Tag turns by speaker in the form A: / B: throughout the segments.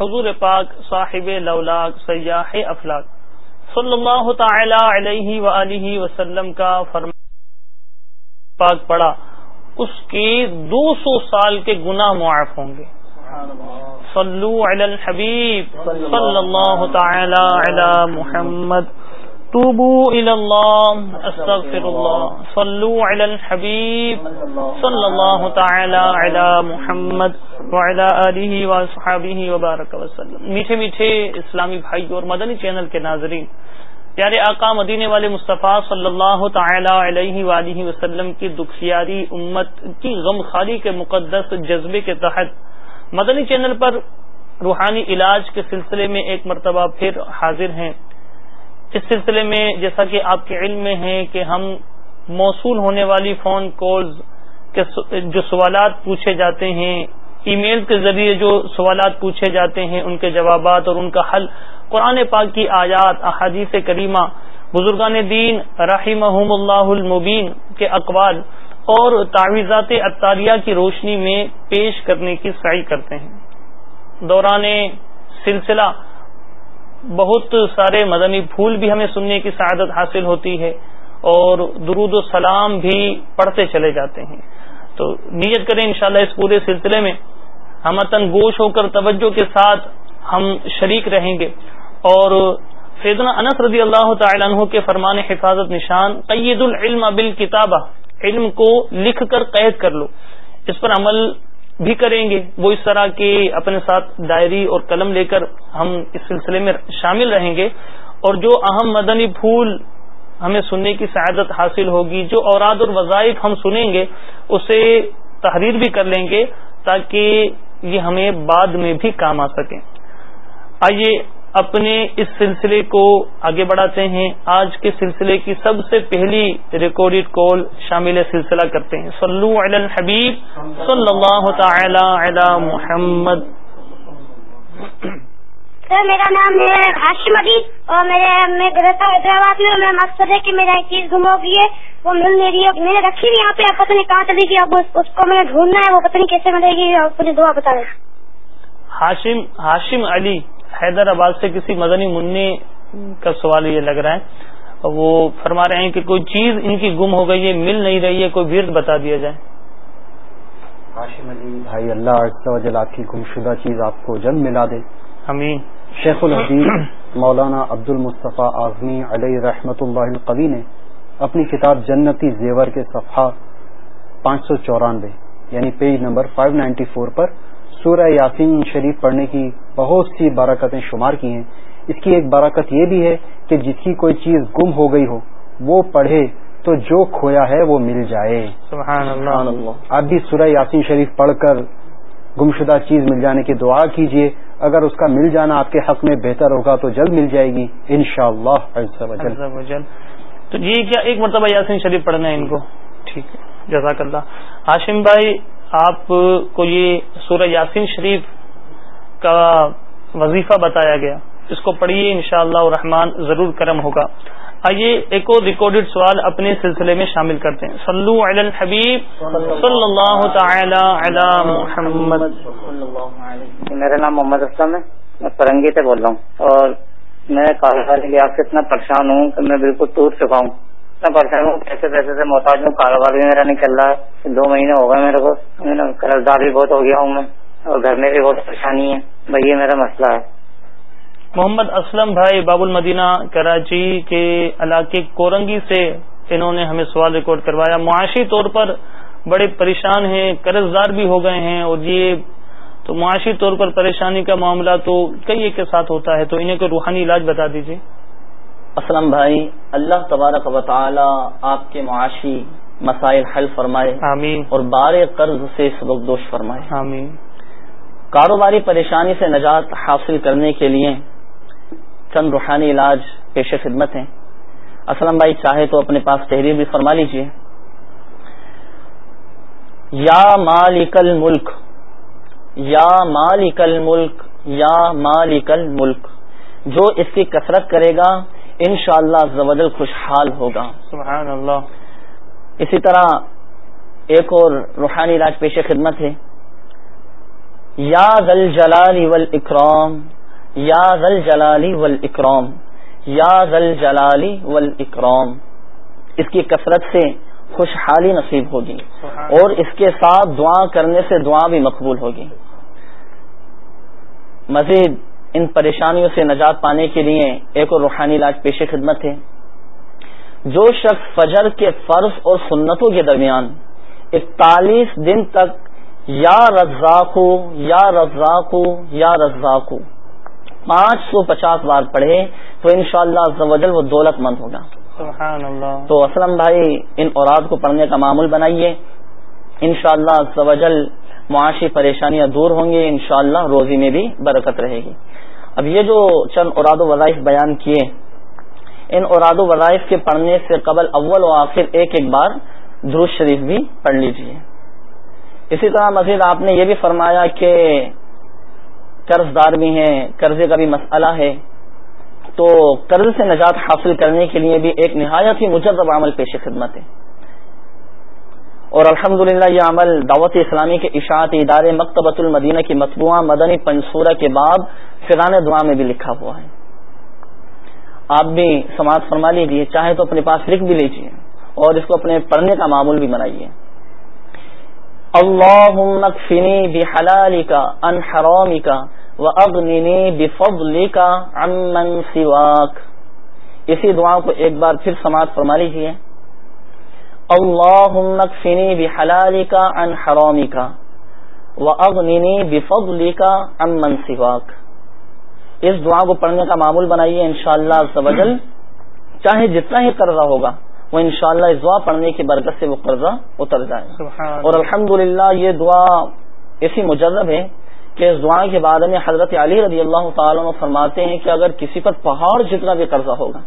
A: حضور پاک صاحب لولاک سیاح افلاق صلی اللہ تعالی علیہ وآلہ وسلم کا فرمان پاک پڑا اس کے دو سو سال کے گناہ معاف ہوں گے۔ صلو علی الحبیب صلی اللہ تعالی علی محمد۔ توبو الى اللہ استغفر اللہ صلو علی الحبیب صلی اللہ تعالی علی محمد وعلی آلہ وصحابہ وبارک وسلم۔ میٹھے میٹھے اسلامی بھائی اور مدنی چینل کے ناظرین، پیارے آقا مدینے والے مصطفیٰ صلی اللہ تعالی علیہ وآلہ وسلم کی دکھیاری امت کی غم خالی کے مقدس جذبے کے تحت مدنی چینل پر روحانی علاج کے سلسلے میں ایک مرتبہ پھر حاضر ہیں۔ اس سلسلے میں جیسا کہ آپ کے علم میں ہے کہ ہم موصول ہونے والی فون کالز کے جو سوالات پوچھے جاتے ہیں ای میل کے ذریعے جو سوالات پوچھے جاتے ہیں، ان کے جوابات اور ان کا حل، قرآن پاک کی آیات، احادیث کریمہ، بزرگان دین رحیم اللہ المبین کے اقوال اور تعویذات اطاریہ کی روشنی میں پیش کرنے کی سعی کرتے ہیں۔ دوران سلسلہ بہت سارے مدنی پھول بھی ہمیں سننے کی سعادت حاصل ہوتی ہے اور درود و سلام بھی پڑھتے چلے جاتے ہیں۔ تو نیت کریں انشاءاللہ اس پورے سلسلے میں ہم گوش ہو کر توجہ کے ساتھ ہم شریک رہیں گے۔ اور فیضنا انس رضی اللہ تعالی عنہ کے فرمان حفاظت نشان، قید العلم بالکتابہ، علم کو لکھ کر قید کر لو۔ اس پر عمل بھی کریں گے۔ وہ اس طرح کے اپنے ساتھ ڈائری اور قلم لے کر ہم اس سلسلے میں شامل رہیں گے۔ اور جو اہم مدنی پھول ہمیں سننے کی سعادت حاصل ہوگی، جو اوراد اور وظائف ہم سنیں گے، اسے تحریر بھی کر لیں گے تاکہ یہ ہمیں بعد میں بھی کام آ سکیں۔ آئیے اپنے اس سلسلے کو آگے بڑھاتے ہیں۔ آج کے سلسلے کی سب سے پہلی ریکارڈیڈ کال شامل سلسلہ کرتے ہیں۔ صلو علی الحبیب صلی اللہ تعالی علی محمد۔
B: سر میرا نام ہے ہاشم علی اور میرے میں رہتا حیدرآباد میں میں مقصد ہے کہ میرا ایک چیز گم ہو گئی ہے۔ وہ مل نہیں رہی ہے۔ میں نے رکھی یہاں پہ پتہ نہیں کہاں چلے گی اب اس کو میں ڈھونڈنا ہے۔ وہ پتہ نہیں کیسے ملے گی۔ مجھے دعا بتا دیں
A: ہاشم ہاشم علی حیدرآباد سے کسی مدنی منی کا سوال یہ لگ رہا ہے وہ فرما رہے ہیں کہ کوئی چیز ان کی گم ہو گئی ہے مل نہیں رہی ہے کوئی ورد بتا دیا جائے۔
C: ہاشم علی بھائی اللہ آپ کی گمشدہ چیز آپ کو جلد ملا دے۔
A: امین
C: شیخ الحدیث مولانا عبد المصطفیٰ اعظمی علیہ رحمت اللہ القوی نے اپنی کتاب جنتی زیور کے صفحہ پانچ سو چورانوے یعنی پیج نمبر 594 پر سورہ یاسین شریف پڑھنے کی بہت سی برکتیں شمار کی ہیں۔ اس کی ایک برکت یہ بھی ہے کہ جس کی کوئی چیز گم ہو گئی ہو وہ پڑھے تو جو کھویا ہے وہ مل جائے۔
A: سبحان اللہ۔
C: آپ بھی سورہ یاسین شریف پڑھ کر گمشدہ چیز مل جانے کی دعا کیجیے اگر اس کا مل جانا آپ کے حق میں بہتر ہوگا تو جلد مل جائے گی ان شاء اللہ
A: تو جی کیا ایک مرتبہ یاسین شریف پڑھنا ہے ان کو۔ ٹھیک ہے۔ جزاک اللہ۔ ہاشم بھائی آپ کو یہ سورہ یاسین شریف کا وظیفہ بتایا گیا۔ اس کو پڑھیے، انشاءاللہ اللہ رحمان ضرور کرم ہوگا۔ آئیے ایک اور ریکارڈیڈ سوال اپنے سلسلے میں شامل کرتے ہیں۔ صلو علی الحبیب، صلی اللہ تعالی علی محمد۔
D: میرا نام محمد اسلم ہے۔ میں پرنگی سے بول رہا ہوں۔ اور میں کاروبار کے آپ سے اتنا پریشان ہوں کہ میں بالکل ٹوٹ چکا ہوں۔ اتنا پریشان ہوں پیسے پیسے سے محتاج ہوں۔ کاروبار بھی میرا نکل رہا ہے۔ دو مہینے ہو گئے میرے کو۔ قرض دار بھی بہت ہو گیا ہوں میں۔ اور گھر میں بھی بہت پریشانی ہے۔ بھائی یہ میرا مسئلہ ہے۔
A: محمد اسلم بھائی، باب المدینہ، کراچی کے علاقے کورنگی سے انہوں نے ہمیں سوال ریکارڈ کروایا۔ معاشی طور پر بڑے پریشان ہیں قرض دار بھی ہو گئے ہیں۔ اور یہ تو معاشی طور پر پریشانی کا معاملہ تو کئی ایک کے ساتھ ہوتا ہے۔ تو انہیں کوئی روحانی علاج بتا دیجیے
E: اسلم بھائی اللہ تبارک و تعالی آپ کے معاشی مسائل حل فرمائے
A: آمین۔
E: اور بار قرض سے سبق دوش فرمائے۔
A: آمین۔
E: کاروباری پریشانی سے نجات حاصل کرنے کے لیے چند روحانی علاج پیش خدمت ہیں۔ اسلم بھائی چاہے تو اپنے پاس تحریر بھی فرما لیجیے یا مالک الملک یا مالک الملک یا مالک الملک جو اس کی کثرت کرے گا ان شاء اللہ خوشحال ہوگا۔
A: سبحان اللہ
E: اسی طرح ایک اور روحانی راج پیش خدمت ہے۔ یا ذل جلالی ول اکرام یا ذل جلالی ول اکرام یا ذل جلالی ول اکرام۔ اس کی کثرت سے خوشحالی نصیب ہوگی۔ اور اس کے ساتھ دعا کرنے سے دعا بھی مقبول ہوگی۔ مزید ان پریشانیوں سے نجات پانے کے لیے ایک اور روحانی علاج پیش خدمت ہے۔ جو شخص فجر کے فرض اور سنتوں کے درمیان اکتالیس دن تک یا رزاق یا رزاق یا رزاق پانچ سو پچاس بار پڑھے تو انشاءاللہ شاء اللہ وہ دولت مند ہوگا۔
A: سبحان اللہ
E: تو اسلم بھائی ان اوراد کو پڑھنے کا معمول بنائیے۔ انشاءاللہ شاء اللہ معاشی پریشانیاں دور ہوں گی، انشاءاللہ روزی میں بھی برکت رہے گی۔ اب یہ جو چند اراد و وظائف بیان کیے، ان اراد و وظائف کے پڑھنے سے قبل اول و آخر ایک ایک بار درست شریف بھی پڑھ لیجیے اسی طرح مزید آپ نے یہ بھی فرمایا کہ قرض دار بھی ہیں، قرضے کا بھی مسئلہ ہے۔ تو قرض سے نجات حاصل کرنے کے لیے بھی ایک نہایت ہی مجرب عمل پیش خدمت ہے۔ اور الحمد یہ عمل دعوت اسلامی کے اشاعت ادارے مکتبۃ المدینہ کی مطبوعہ مدنی پنصورہ کے بعد فران دعا میں بھی لکھا ہوا ہے۔ آپ بھی سماعت فرما لیجیے چاہے تو اپنے پاس لکھ بھی لیجیے اور اس کو اپنے پڑھنے کا معمول بھی بنائیے۔ اللہ بحلالی کا ان حرامی کا و اغنی بفضلی اسی دعا کو ایک بار پھر سماعت فرما لیجیے اللہ فنی بحلالی کا ان حرامی کا و اغنی بفضلی کا امن سواک۔ اس دعا کو پڑھنے کا معمول بنائیے انشاءاللہ شاء اللہ چاہے جتنا ہی قرضہ ہوگا وہ انشاءاللہ اس دعا پڑھنے کی برکت سے وہ قرضہ اتر جائے۔ اور الحمد یہ دعا ایسی مجرب ہے کہ اس دعا کے بعد میں حضرت علی رضی اللہ تعالیٰ فرماتے ہیں کہ اگر کسی پر پہاڑ جتنا بھی قرضہ ہوگا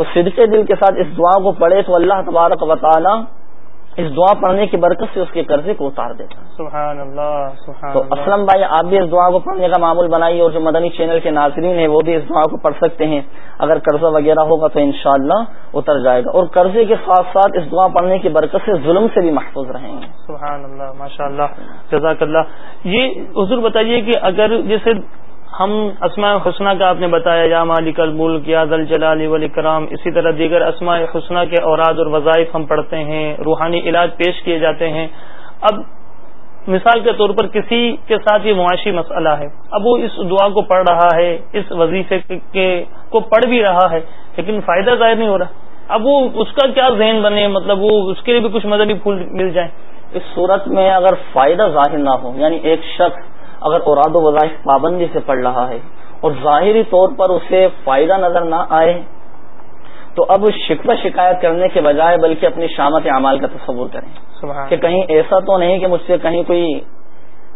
E: تو صدقے دل کے ساتھ اس دعا کو پڑھے تو اللہ تبارک و تعالی اس دعا پڑھنے کی برکت سے اس کے قرضے کو اتار دیتا
A: سبحان اللہ سبحان
E: تو اسلم بھائی آپ بھی اس دعا کو پڑھنے کا معمول بنائیے اور جو مدنی چینل کے ناظرین ہیں وہ بھی اس دعا کو پڑھ سکتے ہیں۔ اگر قرضہ وغیرہ ہوگا تو انشاءاللہ اتر جائے گا۔ اور قرضے کے ساتھ ساتھ اس دعا پڑھنے کی برکت سے ظلم سے بھی محفوظ رہیں گے۔
A: سبحان اللہ ماشاء اللہ جزاک اللہ۔ یہ حضور بتائیے کہ اگر جیسے ہم اسماء حسنہ کا آپ نے بتایا، یا مالک الملک، یا دل جلال والاکرام، اسی طرح دیگر اسماء حسنہ کے اوراد اور وظائف ہم پڑھتے ہیں، روحانی علاج پیش کیے جاتے ہیں۔ اب مثال کے طور پر کسی کے ساتھ یہ معاشی مسئلہ ہے۔ اب وہ اس دعا کو پڑھ رہا ہے، اس وظیفے کے کو پڑھ بھی رہا ہے، لیکن فائدہ ظاہر نہیں ہو رہا۔ اب وہ اس کا کیا ذہن بنے؟ مطلب وہ اس کے لیے بھی کچھ مدنی پھول مل جائیں
E: اس صورت میں اگر فائدہ ظاہر نہ ہو یعنی ایک شخص اگر اراد و وظائف پابندی سے پڑھ رہا ہے اور ظاہری طور پر اسے فائدہ نظر نہ آئے تو اب شکوہ شکایت کرنے کے بجائے بلکہ اپنی شامت اعمال کا تصور کریں۔ کہ کہیں ایسا تو نہیں کہ مجھ سے کہیں کوئی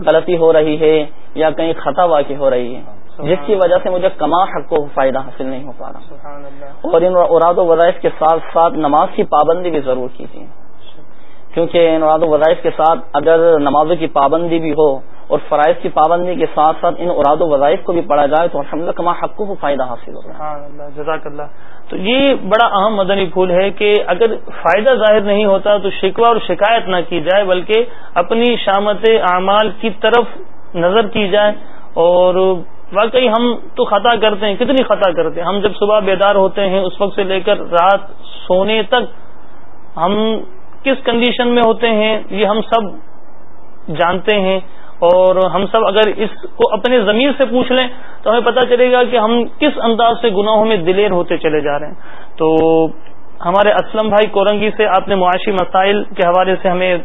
E: غلطی ہو رہی ہے یا کہیں خطا واقع ہو رہی ہے جس کی وجہ سے مجھے کما حق کو فائدہ حاصل نہیں ہو پا رہا۔ اور ان اراد و وظائف کے ساتھ ساتھ نماز کی پابندی بھی ضرور کیجیے۔ کیونکہ ان اراد و وظائف کے ساتھ اگر نمازوں کی پابندی بھی ہو اور فرائض کی پابندی کے ساتھ ساتھ ان اراد و وظائف کو بھی پڑھا جائے تو الحمد کما حق کو فائدہ حاصل ہوگا۔
A: جزاک اللہ تو یہ بڑا اہم مدنی پھول ہے کہ اگر فائدہ ظاہر نہیں ہوتا تو شکوہ اور شکایت نہ کی جائے، بلکہ اپنی شامت اعمال کی طرف نظر کی جائے۔ اور واقعی ہم تو خطا کرتے ہیں، کتنی خطا کرتے ہیں؟ ہم جب صبح بیدار ہوتے ہیں، اس وقت سے لے کر رات سونے تک ہم کس کنڈیشن میں ہوتے ہیں، یہ ہم سب جانتے ہیں۔ اور ہم سب اگر اس کو اپنے ضمیر سے پوچھ لیں تو ہمیں پتہ چلے گا کہ ہم کس انداز سے گناہوں میں دلیر ہوتے چلے جا رہے ہیں۔ تو ہمارے اسلم بھائی کورنگی سے آپ نے معاشی مسائل کے حوالے سے ہمیں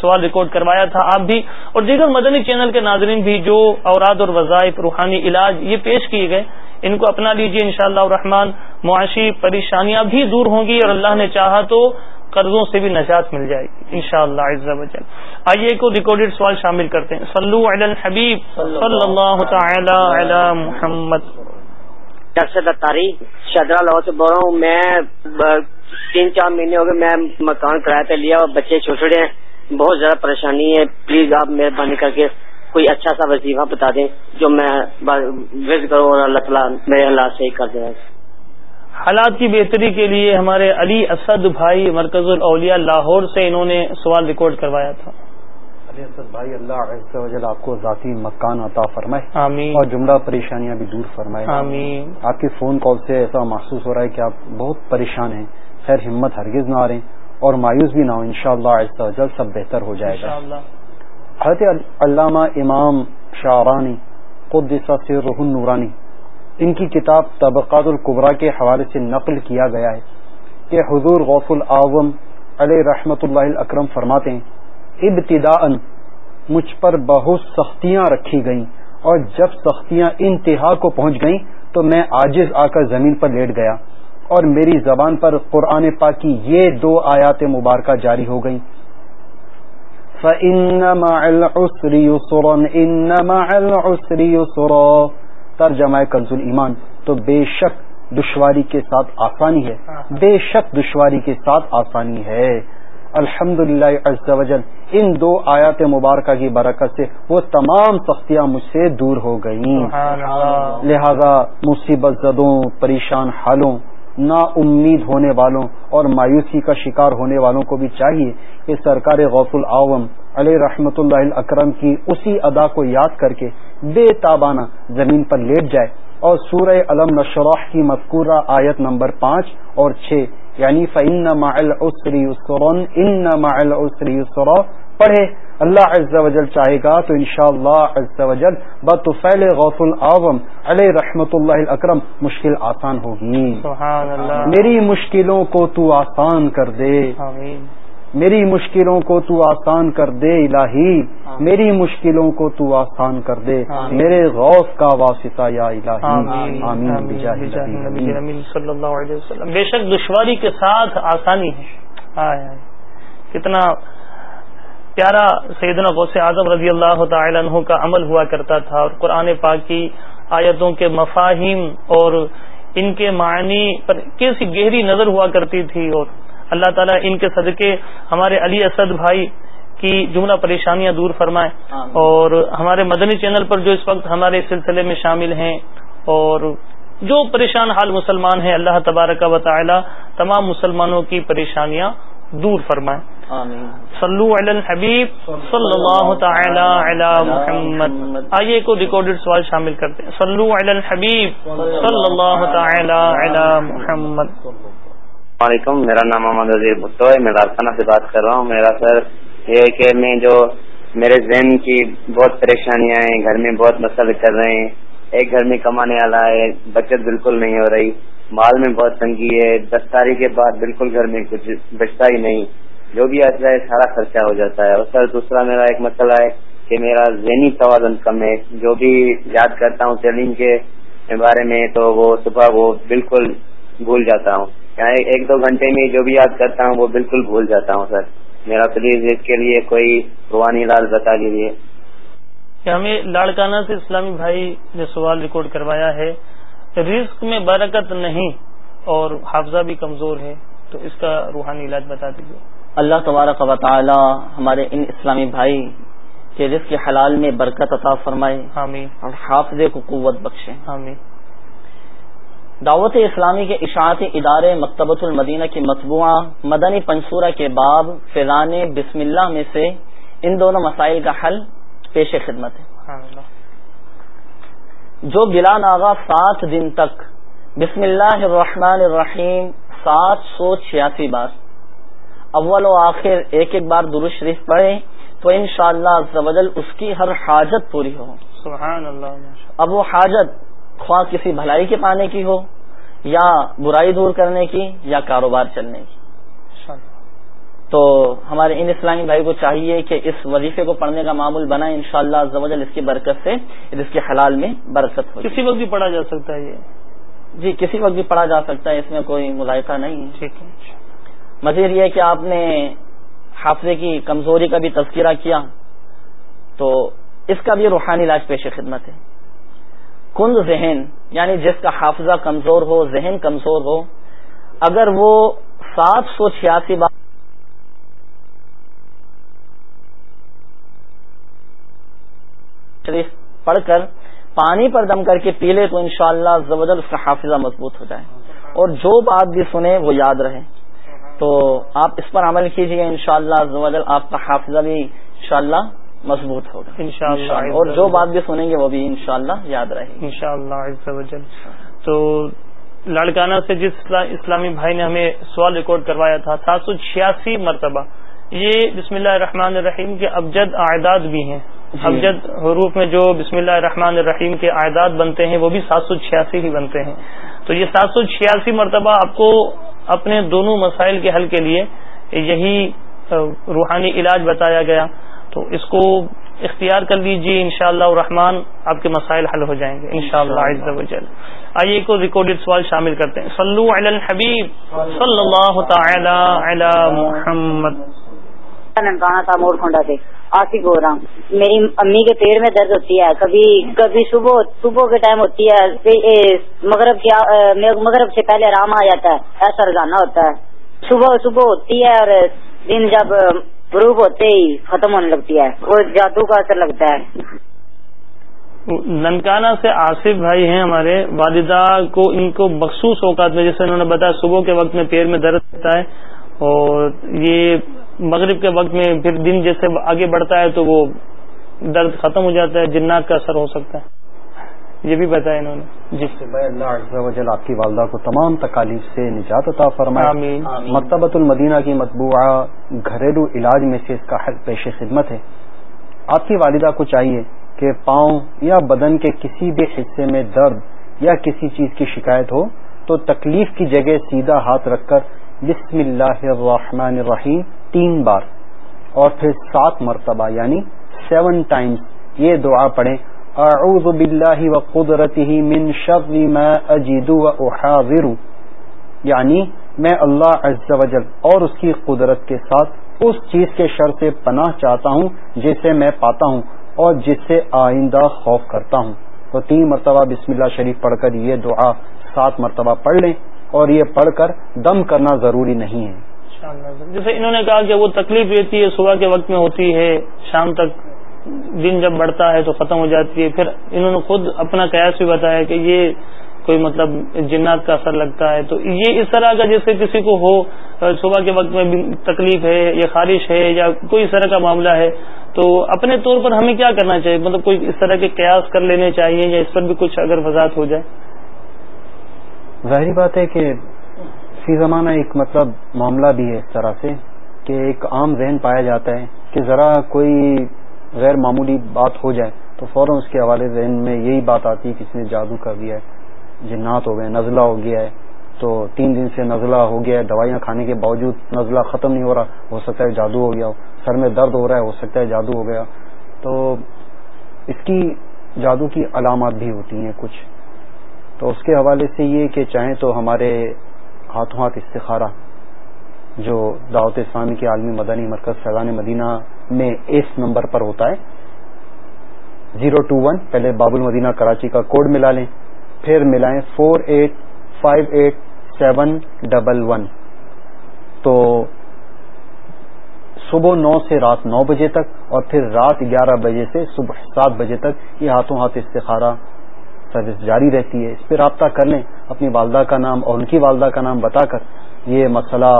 A: سوال ریکارڈ کروایا تھا، آپ بھی۔ اور دیگر مدنی چینل کے ناظرین بھی جو اوراد اور وظائف، روحانی علاج یہ پیش کیے گئے، ان کو اپنا لیجیے انشاءاللہ۔ شاء معاشی پریشانیاں بھی دور ہوں گی اور اللہ نے چاہا تو قرضوں سے بھی نجات مل جائے گی ان شاء اللہ آئیے کو ریکارڈیڈ سوال شامل کرتے ہیں۔ صلو علی الحبیب صلی اللہ تعالی علی محمد۔
F: تاری شدرا لاہور سے بول رہا ہوں، میں تین چار مہینے ہو گئے میں مکان کرایہ پہ لیا اور بچے چھوٹے ہیں، بہت زیادہ پریشانی ہے۔ پلیز آپ مہربانی کر کے کوئی اچھا سا وظیفہ بتا دیں جو میں وزٹ کروں اور اللہ تعالیٰ میرے اللہ سے ہی کر دیں
A: حالات کی بہتری کے لیے ہمارے علی اسد بھائی مرکز الاولیاء لاہور سے انہوں نے سوال ریکارڈ کروایا تھا۔
C: بھائی اللہ عز و جل آپ کو ذاتی مکان عطا فرمائے
A: آمین۔
C: اور جملہ پریشانیاں بھی دور فرمائے۔
A: آمین۔
C: آپ کی فون کال سے ایسا محسوس ہو رہا ہے کہ آپ بہت پریشان ہیں۔ خیر ہمت ہرگز نہ آ رہے اور مایوس بھی نہ ہو انشاءاللہ شاء اللہ سب بہتر ہو جائے گا۔ حضرت علامہ امام شاہرانی سے روح نورانی ان کی کتاب طبقات القبرا کے حوالے سے نقل کیا گیا ہے کہ حضور غوف العظم علیہ رحمت اللہ اکرم فرماتے ہیں ابتدا مجھ پر بہت سختیاں رکھی گئیں اور جب سختیاں انتہا کو پہنچ گئیں تو میں آجز آ کر زمین پر لیٹ گیا اور میری زبان پر قرآن پاک کی یہ دو آیات مبارکہ جاری ہو گئیں۔ ترجمہ کنز ایمان تو بے شک دشواری کے ساتھ آسانی ہے۔ بے شک دشواری کے ساتھ آسانی ہے۔ الحمد للہ ان دو آیات مبارکہ کی برکت سے وہ تمام سختیاں مجھ سے دور ہو گئیں۔ لہذا مصیبت زدوں پریشان حالوں نا امید ہونے والوں اور مایوسی کا شکار ہونے والوں کو بھی چاہیے کہ سرکار غوث العوم علیہ رحمت اللہ اکرم کی اسی ادا کو یاد کر کے بے تابانہ زمین پر لیٹ جائے اور سورہ علم نشراح کی مذکورہ آیت نمبر پانچ اور چھ یعنی فعن ماحل اسری ان ماحل اسری پڑھے اللہ عز و جل چاہے گا تو انشاءاللہ عز و جل بطفیل غوث العظم۔ علیہ رحمت اللہ اکرم مشکل آسان ہوگی۔
A: سبحان اللہ۔
C: میری مشکلوں کو تو آسان کر دے۔
A: آمین۔
C: میری مشکلوں کو تو آسان کر دے الہی میری مشکلوں کو تو آسان کر دے۔ میرے غوث کا واسطہ یا الہی۔ آمین۔
A: صلی اللہ علیہ وسلم۔ بے شک دشواری کے ساتھ آسانی ہے۔ کتنا پیارا سیدنا غوث اعظم رضی اللہ تعالی عنہ کا عمل ہوا کرتا تھا اور قرآن پاک کی آیتوں کے مفاہیم اور ان کے معنی پر کیسی گہری نظر ہوا کرتی تھی اور اللہ تعالیٰ ان کے صدقے ہمارے علی اسد بھائی کی جملہ پریشانیاں دور فرمائے اور ہمارے مدنی چینل پر جو اس وقت ہمارے سلسلے میں شامل ہیں اور جو پریشان حال مسلمان ہیں اللہ تبارک و تعالی تمام مسلمانوں کی پریشانیاں دور فرمائے۔ صلو علی الحبیب صلی اللہ تعالی علی محمد۔ آئیے کو ریکارڈڈ سوال شامل کرتے ہیں۔ صلو علی الحبیب صلی اللہ تعالی علی محمد۔
G: علیکم، میرا نام محمد عزیز بھٹو ہے، میں راستانہ سے بات کر رہا ہوں۔ میرا سر یہ ہے کہ میں جو میرے ذہن کی بہت پریشانیاں ہیں، گھر میں بہت مسئلے کر رہے ہیں۔ ایک گھر میں کمانے والا ہے، بچت بالکل نہیں ہو رہی۔ مال میں بہت تنگی ہے دس تاریخ کے بعد بالکل گھر میں کچھ بچتا ہی نہیں۔ جو بھی آتا ہے، سارا خرچہ ہو جاتا ہے۔ اور سر، دوسرا میرا ایک مسئلہ ہے کہ میرا ذہنی توازن کم ہے۔ جو بھی یاد کرتا ہوں تعلیم کے بارے میں، تو وہ صبح وہ بالکل بھول جاتا ہوں۔ ایک دو گھنٹے میں جو بھی یاد کرتا ہوں وہ بالکل بھول جاتا ہوں سر۔ میرا پلیز اس کے لیے کوئی روحانی علاج بتا دیجیے
A: ہمیں لاڑکانہ سے اسلامی بھائی نے سوال ریکارڈ کروایا ہے رزق میں برکت نہیں اور حافظہ بھی کمزور ہے تو اس کا روحانی علاج بتا دیجیے
E: اللہ تبارک و تعالی ہمارے ان اسلامی بھائی کے رزق کے حلال میں برکت عطا فرمائے
A: آمین۔
E: اور حافظے کو قوت بخشے۔
A: آمین۔
E: دعوت اسلامی کے اشاعت ادارے مکتبۃ المدینہ کی مطبوعہ مدنی پنصورہ کے باب فیضان بسم اللہ میں سے ان دونوں مسائل کا حل پیش خدمت ہے۔ جو بلا ناغا سات دن تک بسم اللہ الرحمن الرحیم سات سو چھیاسی بار اول و آخر ایک ایک بار درست شریف پڑھے تو ان شاء اللہ اس کی ہر حاجت پوری ہو۔
A: سبحان اللہ
E: اب وہ حاجت خواہ کسی بھلائی کے پانے کی ہو یا برائی دور کرنے کی یا کاروبار چلنے کی۔ تو ہمارے ان اسلامی بھائی کو چاہیے کہ اس وظیفے کو پڑھنے کا معمول بنا ان شاء اللہ اس کی برکت سے اس کے حلال میں برکت ہو
A: کسی وقت بھی پڑھا جا سکتا ہے یہ؟
E: جی کسی وقت بھی پڑھا جا سکتا ہے اس میں کوئی مذائقہ نہیں۔
A: ٹھیک ہے۔
E: مزید یہ کہ آپ نے حافظے کی کمزوری کا بھی تذکرہ کیا تو اس کا بھی روحانی علاج پیش خدمت ہے۔ کند ذہن یعنی جس کا حافظہ کمزور ہو، ذہن کمزور ہو، اگر وہ سات سو چھیاسی بار شریف پڑھ کر پانی پر دم کر کے پی لے تو انشاءاللہ شاء اللہ اس کا حافظہ مضبوط ہو جائے۔ اور جو بات بھی سنے وہ یاد رہے۔ تو آپ اس پر عمل کیجیے ان شاء اللہ آپ کا حافظہ بھی انشاءاللہ مضبوط ہوگا.
A: انشاءاللہ.
E: اور جو بات بھی سنیں گے وہ بھی انشاءاللہ یاد رہے گی.
A: انشاءاللہ تو لاڑکانہ سے جس اسلامی بھائی نے ہمیں سوال ریکارڈ کروایا تھا سات سو چھیاسی مرتبہ. یہ بسم اللہ الرحمن الرحیم کے ابجد اعداد بھی ہیں. جی. ابجد حروف میں جو بسم اللہ الرحمن الرحیم کے اعداد بنتے ہیں وہ بھی سات سو چھیاسی ہی بنتے ہیں. تو یہ سات سو چھیاسی مرتبہ آپ کو اپنے دونوں مسائل کے حل کے لیے یہی روحانی علاج بتایا گیا. تو اس کو اختیار کر لیجیے ان شاء اللہ رحمان آپ کے مسائل حل ہو جائیں گے ان شاء اللہ آئیے کو ریکارڈیڈ سوال شامل کرتے ہیں۔ صلو علی الحبیب صلی اللہ تعالی علی محمد۔
H: ننکانا تھا؟ مور کھنڈا سے۔ آصف ہو رہا ہوں۔ میری امی کے پیڑ میں درد ہوتی ہے۔ کبھی کبھی صبح صبح کے ٹائم ہوتی ہے۔ مغرب کی مغرب سے پہلے آرام آ جاتا ہے۔ ایسا رزانہ ہوتا ہے۔ صبح صبح ہوتی ہے اور دن جب غروب ہوتے ہی ختم ہونے لگتی ہے۔ وہ جادو کا اثر لگتا ہے۔
A: ننکانہ سے آصف بھائی ہیں ہمارے۔ والدہ کو ان کو مخصوص اوقات میں، جیسے انہوں نے بتایا، صبح کے وقت میں پیر میں درد ہوتا ہے اور یہ مغرب کے وقت میں پھر دن جیسے آگے بڑھتا ہے تو وہ درد ختم ہو جاتا ہے، جنات کا اثر ہو سکتا ہے۔ یہ بھی بتایا انہوں نے۔
C: جس سے اللہ آپ کی والدہ کو تمام تکالیف سے نجات عطا فرمائے۔ مکتبۃ المدینہ کی مطبوعہ گھریلو علاج میں سے اس کا حل پیش خدمت ہے۔ آپ کی والدہ کو چاہیے کہ پاؤں یا بدن کے کسی بھی حصے میں درد یا کسی چیز کی شکایت ہو تو تکلیف کی جگہ سیدھا ہاتھ رکھ کر بسم اللہ الرحمن الرحیم تین بار اور پھر سات مرتبہ یعنی سیون ٹائمز یہ دعا پڑھیں۔ اعوذ باللہ و قدرتی من شر ما اجید و احاذر یعنی میں اللہ عز و جل اور اس کی قدرت کے ساتھ اس چیز کے شر سے پناہ چاہتا ہوں جسے میں پاتا ہوں اور جس سے آئندہ خوف کرتا ہوں۔ تو تین مرتبہ بسم اللہ شریف پڑھ کر یہ دعا، سات مرتبہ پڑھ لیں اور یہ پڑھ کر دم کرنا ضروری نہیں ہے۔
A: جیسے انہوں نے کہا کہ وہ تکلیف رہتی ہے صبح کے وقت میں ہوتی ہے، شام تک دن جب بڑھتا ہے تو ختم ہو جاتی ہے۔ پھر انہوں نے خود اپنا قیاس بھی بتایا کہ یہ کوئی مطلب جنات کا اثر لگتا ہے۔ تو یہ اس طرح کا جیسے کسی کو ہو، صبح کے وقت میں تکلیف ہے یا خارش ہے یا کوئی اس طرح کا معاملہ ہے، تو اپنے طور پر ہمیں کیا کرنا چاہیے؟ مطلب کوئی اس طرح کے قیاس کر لینے چاہیے یا اس پر بھی کچھ اگر وضاحت ہو جائے۔
C: ظاہری بات ہے کہ فی زمانہ ایک مطلب معاملہ بھی ہے اس طرح سے کہ ایک عام ذہن پایا جاتا ہے کہ ذرا کوئی غیر معمولی بات ہو جائے تو فوراً اس کے حوالے ذہن میں یہی بات آتی ہے کہ اس نے جادو کر دیا ہے، جنات ہو گئے، نزلہ ہو گیا ہے۔ تو تین دن سے نزلہ ہو گیا ہے، دوائیاں کھانے کے باوجود نزلہ ختم نہیں ہو رہا، ہو سکتا ہے جادو ہو گیا ہو۔ سر میں درد ہو رہا ہے، ہو سکتا ہے جادو ہو گیا۔ تو اس کی جادو کی علامات بھی ہوتی ہیں کچھ۔ تو اس کے حوالے سے یہ کہ چاہیں تو ہمارے ہاتھوں ہاتھ استخارہ جو دعوت اسلامی کے عالمی مدنی مرکز فیضان مدینہ میں اس نمبر پر ہوتا ہے، زیرو ٹو ون، پہلے باب المدینہ کراچی کا کوڈ ملا لیں، پھر ملائیں four eight five eight seven double one. تو صبح نو سے رات نو بجے تک اور پھر رات گیارہ بجے سے صبح سات بجے تک یہ ہاتھوں ہاتھ استخارہ سروس جاری رہتی ہے۔ اس پہ رابطہ کر لیں، اپنی والدہ کا نام اور ان کی والدہ کا نام بتا کر یہ مسئلہ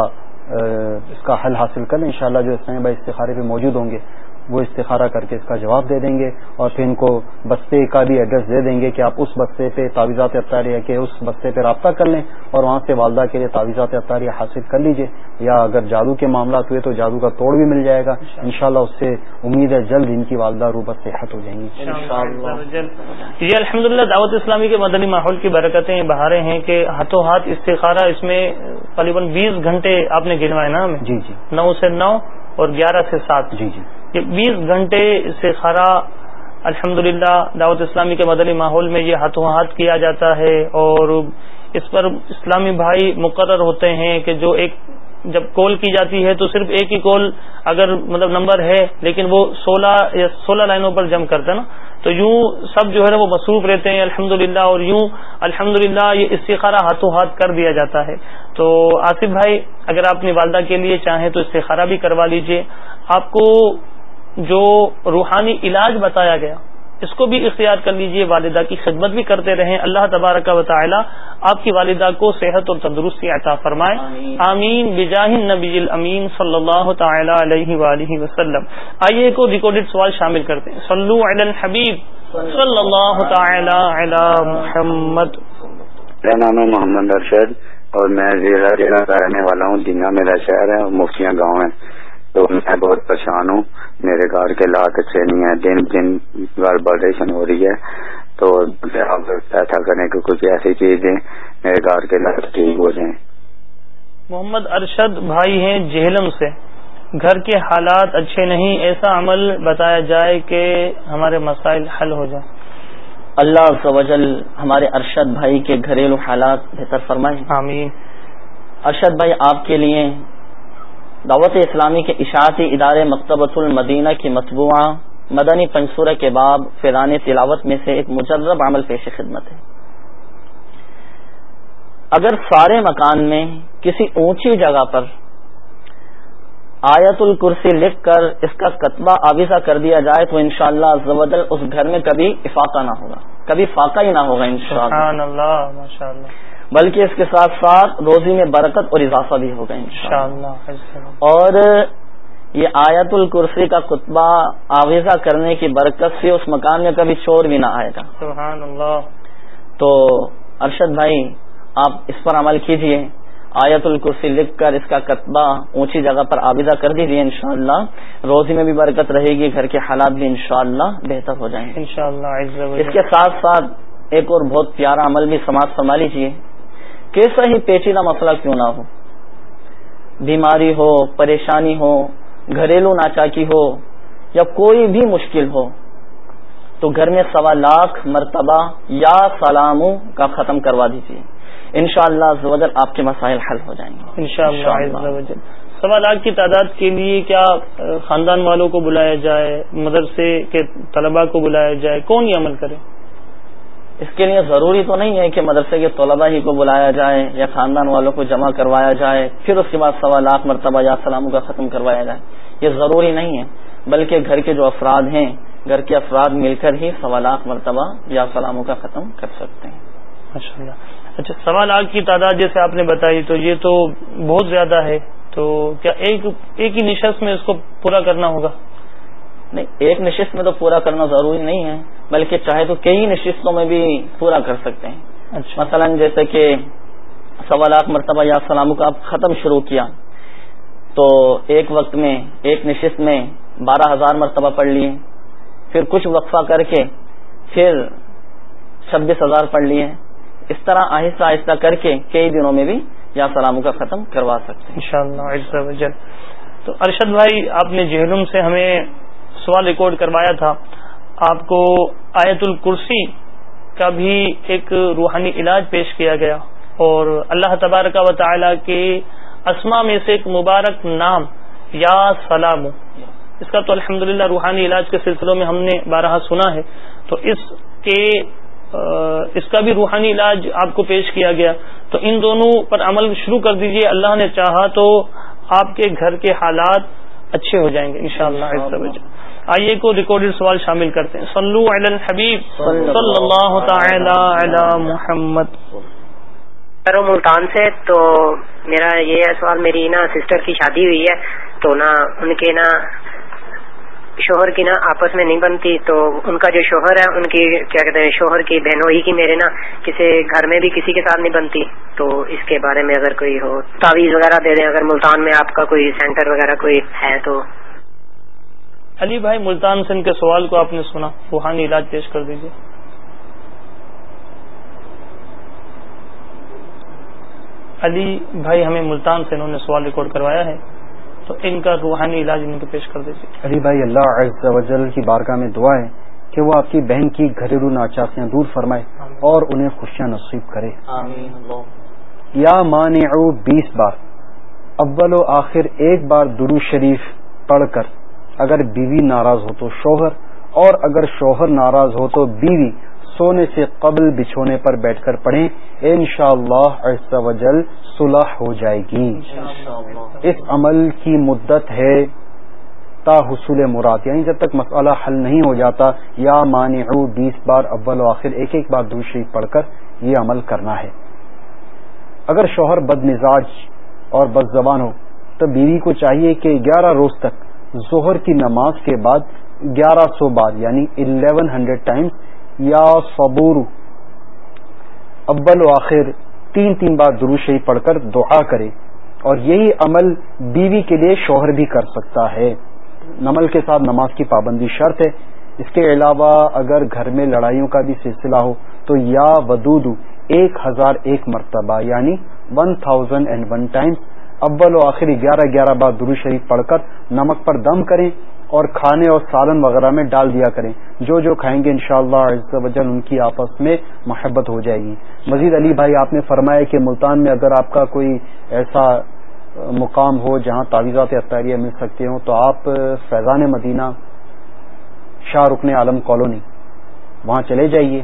C: اس کا حل حاصل کر لیں۔ ان جو اسلامی بھائی استخارے پہ موجود ہوں گے۔ وہ استخارہ کر کے اس کا جواب دے دیں گے اور پھر ان کو بستے کا بھی ایڈریس دے دیں گے کہ آپ اس بستے پہ تعویذات اطاریہ کے اس بستے پہ رابطہ کر لیں اور وہاں سے والدہ کے لیے تعویذات اطاریہ حاصل کر لیجیے یا اگر جادو کے معاملات ہوئے تو جادو کا توڑ بھی مل جائے گا۔ انشاءاللہ اس سے امید ہے جلد ان کی والدہ روبت صحت ہو جائیں گی۔
A: یہ الحمد للہ دعوت اسلامی کے مدنی ماحول کی برکتیں بہاریں ہیں کہ ہاتھوں ہاتھ استخارہ اس میں تقریباً بیس گھنٹے آپ نے گنوائے نا
C: جی جی۔
A: نو سے نو اور گیارہ سے سات۔
C: جی جی۔
A: بیس گھنٹے سے خرا الحمد دعوت اسلامی کے مدنی ماحول میں یہ ہاتھوں ہاتھ کیا جاتا ہے اور اس پر اسلامی بھائی مقرر ہوتے ہیں کہ جو ایک جب کال کی جاتی ہے تو صرف ایک ہی کال اگر مطلب نمبر ہے لیکن وہ سولہ یا سولہ لائنوں پر جم کرتا نا؟ تو یوں سب جو ہے نا وہ مصروف رہتے ہیں الحمد اور یوں الحمد یہ استخارہ ہاتھوں ہاتھ کر دیا جاتا ہے۔ تو آصف بھائی، اگر آپ اپنی والدہ کے لیے چاہیں تو استخارہ بھی کروا لیجیے۔ آپ کو جو روحانی علاج بتایا گیا اس کو بھی اختیار کر لیجیے والدہ کی خدمت بھی کرتے رہیں۔ اللہ تبارک و تعالی آپ کی والدہ کو صحت اور تندرستی عطا فرمائے۔ آمین۔ بجاہ نبی الامین صلی اللہ تعالی علیہ وآلہ وسلم۔ آئیے کو ریکارڈڈ سوال شامل کرتے ہیں۔ صلو علی الحبیب صلی اللہ تعالی علی محمد۔
I: میرا نام ہے محمد ارشد اور میں ضلع کا رہنے والا ہوں دینا میرا شہر ہے اور مفتیاں گاؤں ہے تو میں بہت پریشان ہوں۔ میرے گھر کے لات اچھے نہیں ہیں۔ دن دن گھر بلڈیشن ہو رہی ہے۔ تو آپ ایسا کریں کہ کچھ ایسی چیز دیں میرے گھر کے لات ٹھیک ہو جائیں۔
A: محمد ارشد بھائی ہیں جہلم سے۔ گھر کے حالات اچھے نہیں ایسا عمل بتایا جائے کہ ہمارے مسائل حل ہو جائیں۔
E: اللہ سوجل ہمارے ارشد بھائی کے گھریلو حالات بہتر فرمائے۔
A: آمین۔
E: ارشد بھائی آپ کے لیے دعوت اسلامی کے اشاعتی ادارے مکتبۃ المدینہ کی مطبوعہ مدنی پنصورہ کے باب فیضان تلاوت میں سے ایک مجرب عمل پیش خدمت ہے۔ اگر سارے مکان میں کسی اونچی جگہ پر آیت الکرسی لکھ کر اس کا کتبہ آویزہ کر دیا جائے تو انشاءاللہ شاء اللہ اس گھر میں کبھی افاقہ نہ ہوگا۔ کبھی فاقہ ہی نہ ہوگا انشاءاللہ۔ بلکہ اس کے ساتھ ساتھ روزی میں برکت اور اضافہ بھی ہوگا انشاءاللہ۔ اور یہ آیت الکرسی کا خطبہ آویزہ کرنے کی برکت سے اس مکان میں کبھی چور بھی نہ آئے گا۔
A: سبحان اللہ
E: تو ارشد بھائی آپ اس پر عمل کیجیے۔ آیت الکرسی لکھ کر اس کا کتبہ اونچی جگہ پر آبیدہ کر دیجیے انشاءاللہ۔ روزی میں بھی برکت رہے گی گھر کے حالات بھی انشاءاللہ بہتر ہو جائیں گے۔ اس کے ساتھ ساتھ ایک اور بہت پیارا عمل بھی سماج سنبھال لیجیے کیسا ہی پیچیدہ مسئلہ کیوں نہ ہو؟ بیماری ہو پریشانی ہو گھریلو ناچاکی ہو یا کوئی بھی مشکل ہو تو گھر میں سوا لاکھ مرتبہ یا سلاموں کا ختم کروا دیجیے ان شاء اللہ آپ کے مسائل حل ہو جائیں گے۔
A: ان شاء اللہ سوا لاکھ کی تعداد کے لیے کیا خاندان والوں کو بلایا جائے مدرسے کے طلباء کو بلایا جائے؟ کون یہ عمل کرے؟
E: اس کے لیے ضروری تو نہیں ہے کہ مدرسے کے طلباء ہی کو بلایا جائے یا خاندان والوں کو جمع کروایا جائے، پھر اس کے بعد سوا لاکھ مرتبہ یا سلاموں کا ختم کروایا جائے۔ یہ ضروری نہیں ہے، بلکہ گھر کے جو افراد ہیں، گھر کے افراد مل کر ہی سوا لاکھ مرتبہ یا سلاموں کا ختم کر سکتے
A: ہیں۔ اچھا سوا لاکھ کی تعداد جیسے آپ نے بتائی، تو یہ تو بہت زیادہ ہے، تو کیا ایک ایک ہی نشست میں اس کو پورا کرنا ہوگا؟
E: نہیں ایک نشست میں تو پورا کرنا ضروری نہیں ہے بلکہ چاہے تو کئی نشستوں میں بھی پورا کر سکتے ہیں۔ اچھا۔ مثلا جیسے کہ سوا لاکھ مرتبہ یا سلاموں کا ختم شروع کیا تو ایک وقت میں ایک نشست میں بارہ ہزار مرتبہ پڑھ لیے پھر کچھ وقفہ کر کے پھر چھبیس ہزار پڑھ لیے۔ اس طرح آہستہ آہستہ کر کے کئی دنوں میں بھی یا سلاموں کا ختم کروا سکتے
A: ہیں۔ تو ارشد بھائی آپ نے جہلم سے ہمیں سوال ریکارڈ کروایا تھا۔ آپ کو آیت الکرسی کا بھی ایک روحانی علاج پیش کیا گیا اور اللہ تبارک و تعالی کے اسما میں سے ایک مبارک نام، یا سلام۔ اس کا تو الحمد روحانی علاج کے سلسلوں میں ہم نے بارہ سنا ہے۔ تو اس کے اس کا بھی روحانی علاج آپ کو پیش کیا گیا۔ تو ان دونوں پر عمل شروع کر دیجیے۔ اللہ نے چاہا تو آپ کے گھر کے حالات اچھے ہو جائیں گے، انشاءاللہ شاء اللہ آئیے کو ریکارڈیڈ سوال شامل کرتے ہیں. صلو علی الحبیب. صلی اللہ تعالی علی محمد.
J: ملتان سے تو میرا یہ سوال، میری نا سسٹر کی شادی ہوئی ہے، تو نا ان کے نا شوہر کی نا آپس میں نہیں بنتی، تو ان کا جو شوہر ہے، ان کی کیا کہتے ہیں، شوہر کی بہنوں ہی کی میرے نا کسی گھر میں بھی کسی کے ساتھ نہیں بنتی، تو اس کے بارے میں اگر کوئی ہو، تعویذ وغیرہ دے دیں، اگر ملتان میں آپ کا کوئی سینٹر وغیرہ کوئی ہے تو۔
A: علی بھائی ملتان سن کے سوال کو آپ نے سنا روحانی علاج پیش کر دیجیے علی بھائی ہمیں ملتان سے انہوں نے سوال ریکارڈ کروایا ہے تو ان کا روحانی علاج ان کو پیش کر دیجیے
C: علی بھائی اللہ عز و جل کی بارگاہ میں دعا ہے کہ وہ آپ کی بہن کی گھریلو ناچاکیاں دور فرمائے اور انہیں خوشیاں نصیب کرے۔ یا مانع بیس بار اول و آخر ایک بار درو شریف پڑھ کر اگر بیوی ناراض ہو تو شوہر اور اگر شوہر ناراض ہو تو بیوی سونے سے قبل بچھونے پر بیٹھ کر پڑھیں ان شاء اللہ وجل صلح ہو جائے گی۔ اس عمل کی مدت ہے تا حصول مراد یعنی جب تک مسئلہ حل نہیں ہو جاتا یا مانع بیس بار اول و آخر ایک ایک بار دوسری پڑھ کر یہ عمل کرنا ہے۔ اگر شوہر بد مزاج اور بد زبان ہو تو بیوی کو چاہیے کہ گیارہ روز تک ظہر کی نماز کے بعد گیارہ سو بار یعنی الیون ہنڈریڈ ٹائمز، یا صبور، اول و آخر، تین تین بار دروشی پڑھ کر دعا کرے۔ اور یہی عمل بیوی کے لیے شوہر بھی کر سکتا ہے۔ نمل کے ساتھ نماز کی پابندی شرط ہے۔ اس کے علاوہ اگر گھر میں لڑائیوں کا بھی سلسلہ ہو، تو یا ودود، ایک ہزار ایک مرتبہ یعنی one thousand and one times اول و آخری گیارہ گیارہ بار درو شریف پڑھ کر نمک پر دم کریں اور کھانے اور سالن وغیرہ میں ڈال دیا کریں۔ جو جو کھائیں گے انشاءاللہ شاء اللہ ان کی آپس میں محبت ہو جائے گی۔ مزید علی بھائی آپ نے فرمایا کہ ملتان میں اگر آپ کا کوئی ایسا مقام ہو جہاں تعویذات اختاریہ مل سکتے ہوں تو آپ فیضان مدینہ شاہ رکن عالم کالونی وہاں چلے جائیے۔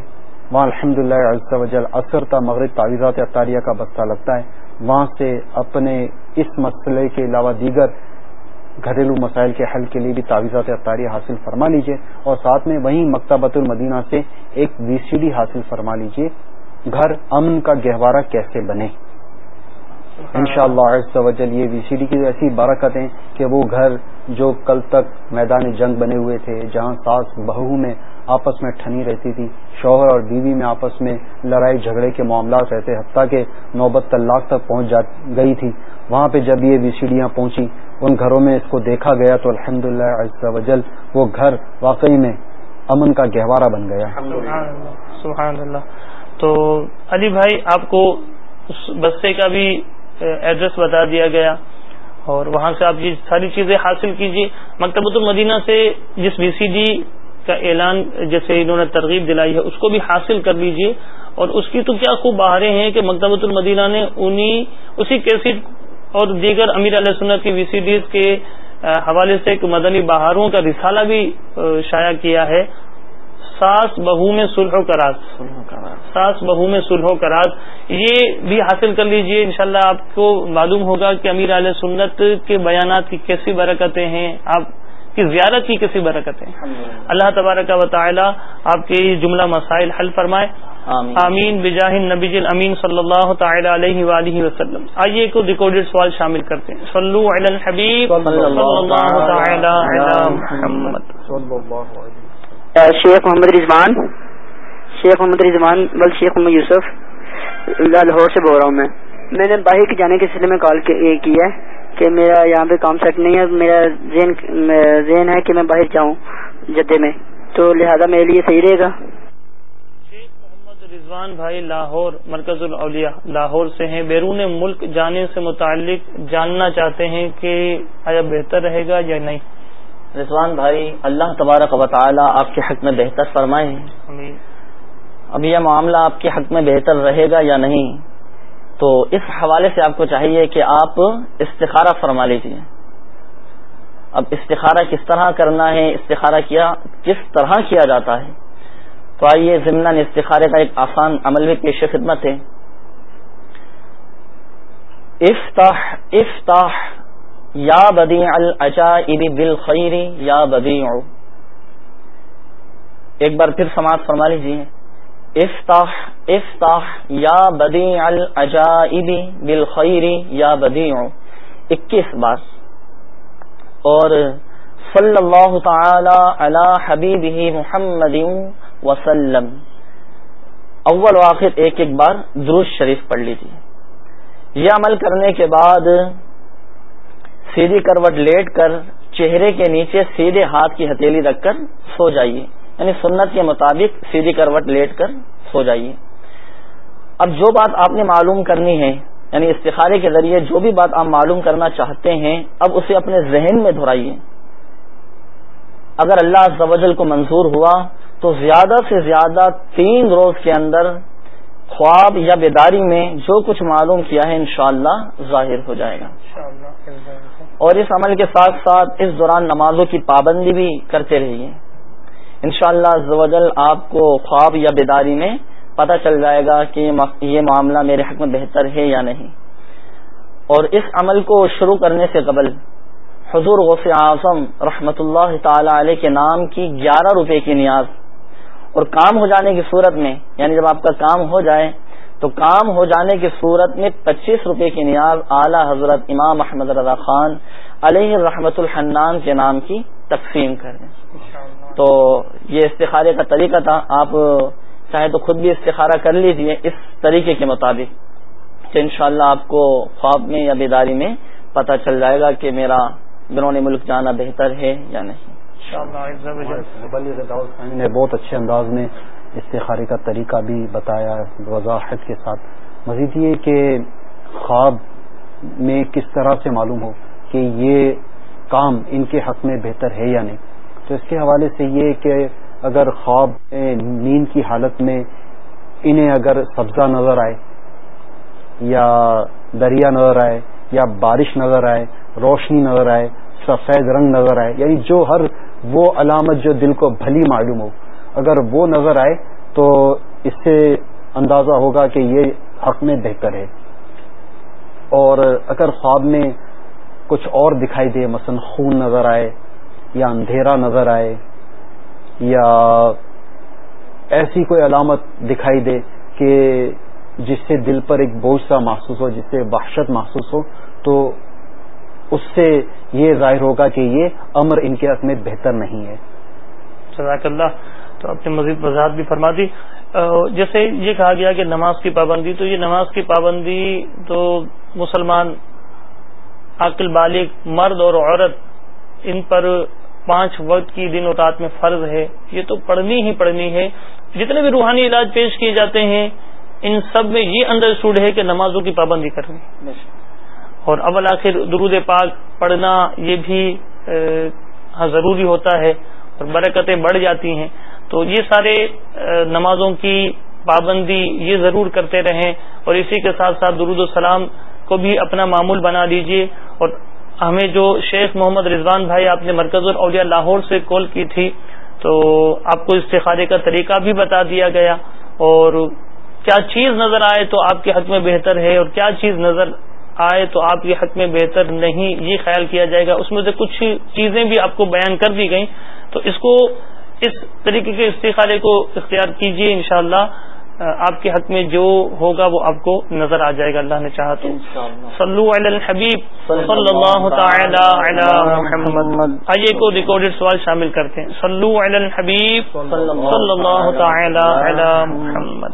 C: وہاں الحمد للہ اثر تا مغرب تعویذات اختاریہ کا بستہ لگتا ہے۔ وہاں سے اپنے اس مسئلے کے علاوہ دیگر گھریلو مسائل کے حل کے لیے بھی تعویذات اختاری حاصل فرما لیجیے اور ساتھ میں وہیں مکتبۃ المدینہ سے ایک وی سی ڈی حاصل فرما لیجیے۔ گھر امن کا گہوارہ کیسے بنے؟ ان شاء اللہ یہ وی سی ڈی کی ایسی برکت ہیں کہ وہ گھر جو کل تک میدان جنگ بنے ہوئے تھے، جہاں ساس بہو میں آپس میں ٹھنی رہتی تھی۔ شوہر اور بیوی میں آپس میں لڑائی جھگڑے کے معاملات رہتے، حتیٰ کہ نوبت طلاق تک پہنچ گئی تھی۔ وہاں پہ جب یہ وی سی ڈیاں پہنچی ان گھروں میں اس کو دیکھا گیا تو الحمد للہ وجل وہ گھر واقعی میں امن کا گہوارہ بن گیا۔
A: سبحان اللہ تو علی بھائی، آپ کو اس بسے کا بھی ایڈریس بتا دیا گیا اور وہاں سے آپ یہ ساری چیزیں حاصل کیجیے مکتبۃ المدینہ سے جس بی سی ڈی کا اعلان جیسے انہوں نے ترغیب دلائی ہے اس کو بھی حاصل کر لیجیے اور اس کی تو کیا خوب باہریں ہیں کہ مکتبۃ المدینہ نے انہی اسی کیسٹ اور دیگر امیر علیہ سنت کی وی سی ڈیز کے حوالے سے ایک مدنی بہاروں کا رسالہ بھی شائع کیا ہے۔ ساس بہو میں سلح و کراس ساس بہو میں سلح و کراس یہ بھی حاصل کر لیجیے۔ انشاءاللہ شاء آپ کو معلوم ہوگا کہ امیر علیہ سنت کے بیانات کی کیسی برکتیں ہیں۔ آپ کی زیارت کی کیسی برکتیں اللہ تبارک و تعالی آپ کے جملہ مسائل حل فرمائے۔ آمین۔ بجاہ نبی امین صلی اللہ تعالی علیہ وآلہ وسلم۔ آئیے کو ریکارڈیڈ سوال شامل کرتے ہیں۔ صلو علی الحبیب صلی اللہ تعالی علی محمد۔
K: شیخ محمد رضوان۔ شیخ محمد رضوان بل شیخ محمد یوسف۔ لاہور سے بول رہا ہوں میں۔ میں نے باہر کے جانے کے سلسلے میں کال کی ہے۔ کہ میرا یہاں پہ کام سیٹ نہیں ہے میرا ذہن ہے کہ میں باہر جاؤں جدے میں۔ تو لہذا میرے لیے صحیح رہے گا۔
A: شیخ محمد رضوان بھائی لاہور مرکز الاولیاء لاہور سے ہیں۔ بیرون ملک جانے سے متعلق جاننا چاہتے ہیں کہ آیا بہتر رہے گا یا نہیں؟
E: رضوان بھائی اللہ تبارک و تعالی آپ کے حق میں بہتر فرمائے۔ اب یہ معاملہ آپ کے حق میں بہتر رہے گا یا نہیں؟ تو اس حوالے سے آپ کو چاہیے کہ آپ استخارہ فرما لیجیے اب استخارہ کس طرح کرنا ہے، استخارہ کیا، کس طرح کیا جاتا ہے؟ تو آئیے ضمن استخارے کا ایک آسان عمل بھی پیش خدمت ہے۔ افتح افتح، یا بدی العجائب بالخیر، یا بدی ایک بار پھر سماعت فرما لیجیے افتح افتح یا بدی العجائب بالخیر یا بدی اکیس بار. اور صلی اللہ تعالی علی حبیب محمد وسلم. اول و آخر ایک ایک بار درست شریف پڑھ لیجیے یہ عمل کرنے کے بعد سیدھی کروٹ لیٹ کر چہرے کے نیچے سیدھے ہاتھ کی ہتھیلی رکھ کر سو جائیے. یعنی سنت کے مطابق سیدھی کروٹ لیٹ کر سو جائیے۔ اب جو بات آپ نے معلوم کرنی ہے یعنی استخارے کے ذریعے جو بھی بات آپ معلوم کرنا چاہتے ہیں اب اسے اپنے ذہن میں دہرائیے۔ اگر اللہ زوجل کو منظور ہوا تو زیادہ سے زیادہ تین روز کے اندر خواب یا بیداری میں جو کچھ معلوم کیا ہے انشاءاللہ ظاہر ہو جائے گا۔ اور اس عمل کے ساتھ ساتھ اس دوران نمازوں کی پابندی بھی کرتے رہیے۔ انشاءاللہ شاء اللہ آپ کو خواب یا بیداری میں پتہ چل جائے گا کہ یہ معاملہ میرے حق میں بہتر ہے یا نہیں۔ اور اس عمل کو شروع کرنے سے قبل حضور غوث اعظم رحمت اللہ تعالی علیہ کے نام کی گیارہ روپے کی نیاز اور کام ہو جانے کی صورت میں یعنی جب آپ کا کام ہو جائے، تو کام ہو جانے کی صورت میں پچیس روپے کی نیاز اعلی حضرت امام احمد رضا خان علیہ رحمت الحنان کے نام کی تقسیم کر دیں تو یہ استخارے کا طریقہ تھا۔ آپ چاہے تو خود بھی استخارہ کر لیجیے اس طریقے کے مطابق کہ انشاءاللہ آپ کو خواب میں یا بیداری میں پتہ چل جائے گا کہ میرا بیرون ملک جانا بہتر ہے یا نہیں۔
C: نے بہت اچھے انداز میں استخارے کا طریقہ بھی بتایا وضاحت کے ساتھ۔ مزید یہ کہ خواب میں کس طرح سے معلوم ہو کہ یہ کام ان کے حق میں بہتر ہے یا نہیں۔ تو اس کے حوالے سے یہ کہ اگر خواب نیند کی حالت میں انہیں اگر سبزہ نظر آئے یا دریا نظر آئے یا بارش نظر آئے، روشنی نظر آئے، سفید رنگ نظر آئے یعنی جو ہر وہ علامت جو دل کو بھلی معلوم ہو، اگر وہ نظر آئے تو اس سے اندازہ ہوگا کہ یہ حق میں بہتر ہے۔ اور اگر خواب میں کچھ اور دکھائی دے، مثلا خون نظر آئے یا اندھیرا نظر آئے، یا ایسی کوئی علامت دکھائی دے کہ جس سے دل پر ایک بوجھ سا محسوس ہو، جس سے وحشت محسوس ہو، تو اس سے یہ ظاہر ہوگا کہ یہ امر ان کے حق میں بہتر نہیں ہے۔
A: جزاک اللہ، تو آپ نے مزید وضاحت بھی فرما دی۔ جیسے یہ کہا گیا کہ نماز کی پابندی، تو یہ نماز کی پابندی تو مسلمان عقل بالغ، مرد اور عورت ان پر پانچ وقت کی دن اور رات میں فرض ہے۔ یہ تو پڑھنی ہی پڑھنی ہے۔ جتنے بھی روحانی علاج پیش کیے جاتے ہیں، ان سب میں یہ انڈرسٹوڈ ہے کہ نمازوں کی پابندی کرنی۔ اور اول آخر درود پاک پڑھنا یہ بھی ہاں ضروری ہوتا ہے اور برکتیں بڑھ جاتی ہیں۔ تو یہ سارے نمازوں کی پابندی یہ ضرور کرتے رہیں اور اسی کے ساتھ ساتھ درود السلام کو بھی اپنا معمول بنا لیجیے۔ اور ہمیں جو شیخ محمد رضوان بھائی آپ نے مرکز الاولیاء لاہور سے کال کی تھی، تو آپ کو استخارے کا طریقہ بھی بتا دیا گیا۔ اور کیا چیز نظر آئے تو آپ کے حق میں بہتر ہے، اور کیا چیز نظر آئے تو آپ کے حق میں بہتر نہیں، یہ خیال کیا جائے گا۔ اس میں سے کچھ چیزیں بھی آپ کو بیان کر دی گئیں۔ تو اس کو اس طریقے کے استخارے کو اختیار کیجیے انشاءاللہ۔ آپ کے حق میں جو ہوگا وہ آپ کو نظر آ جائے گا اللہ نے چاہا تو۔ صلو علی الحبیب۔ صلی اللہ تعالی علی محمد۔ آئیے کو ریکارڈیڈ سوال شامل کرتے ہیں۔ صلو علی الحبیب۔ صلی اللہ تعالی علی محمد۔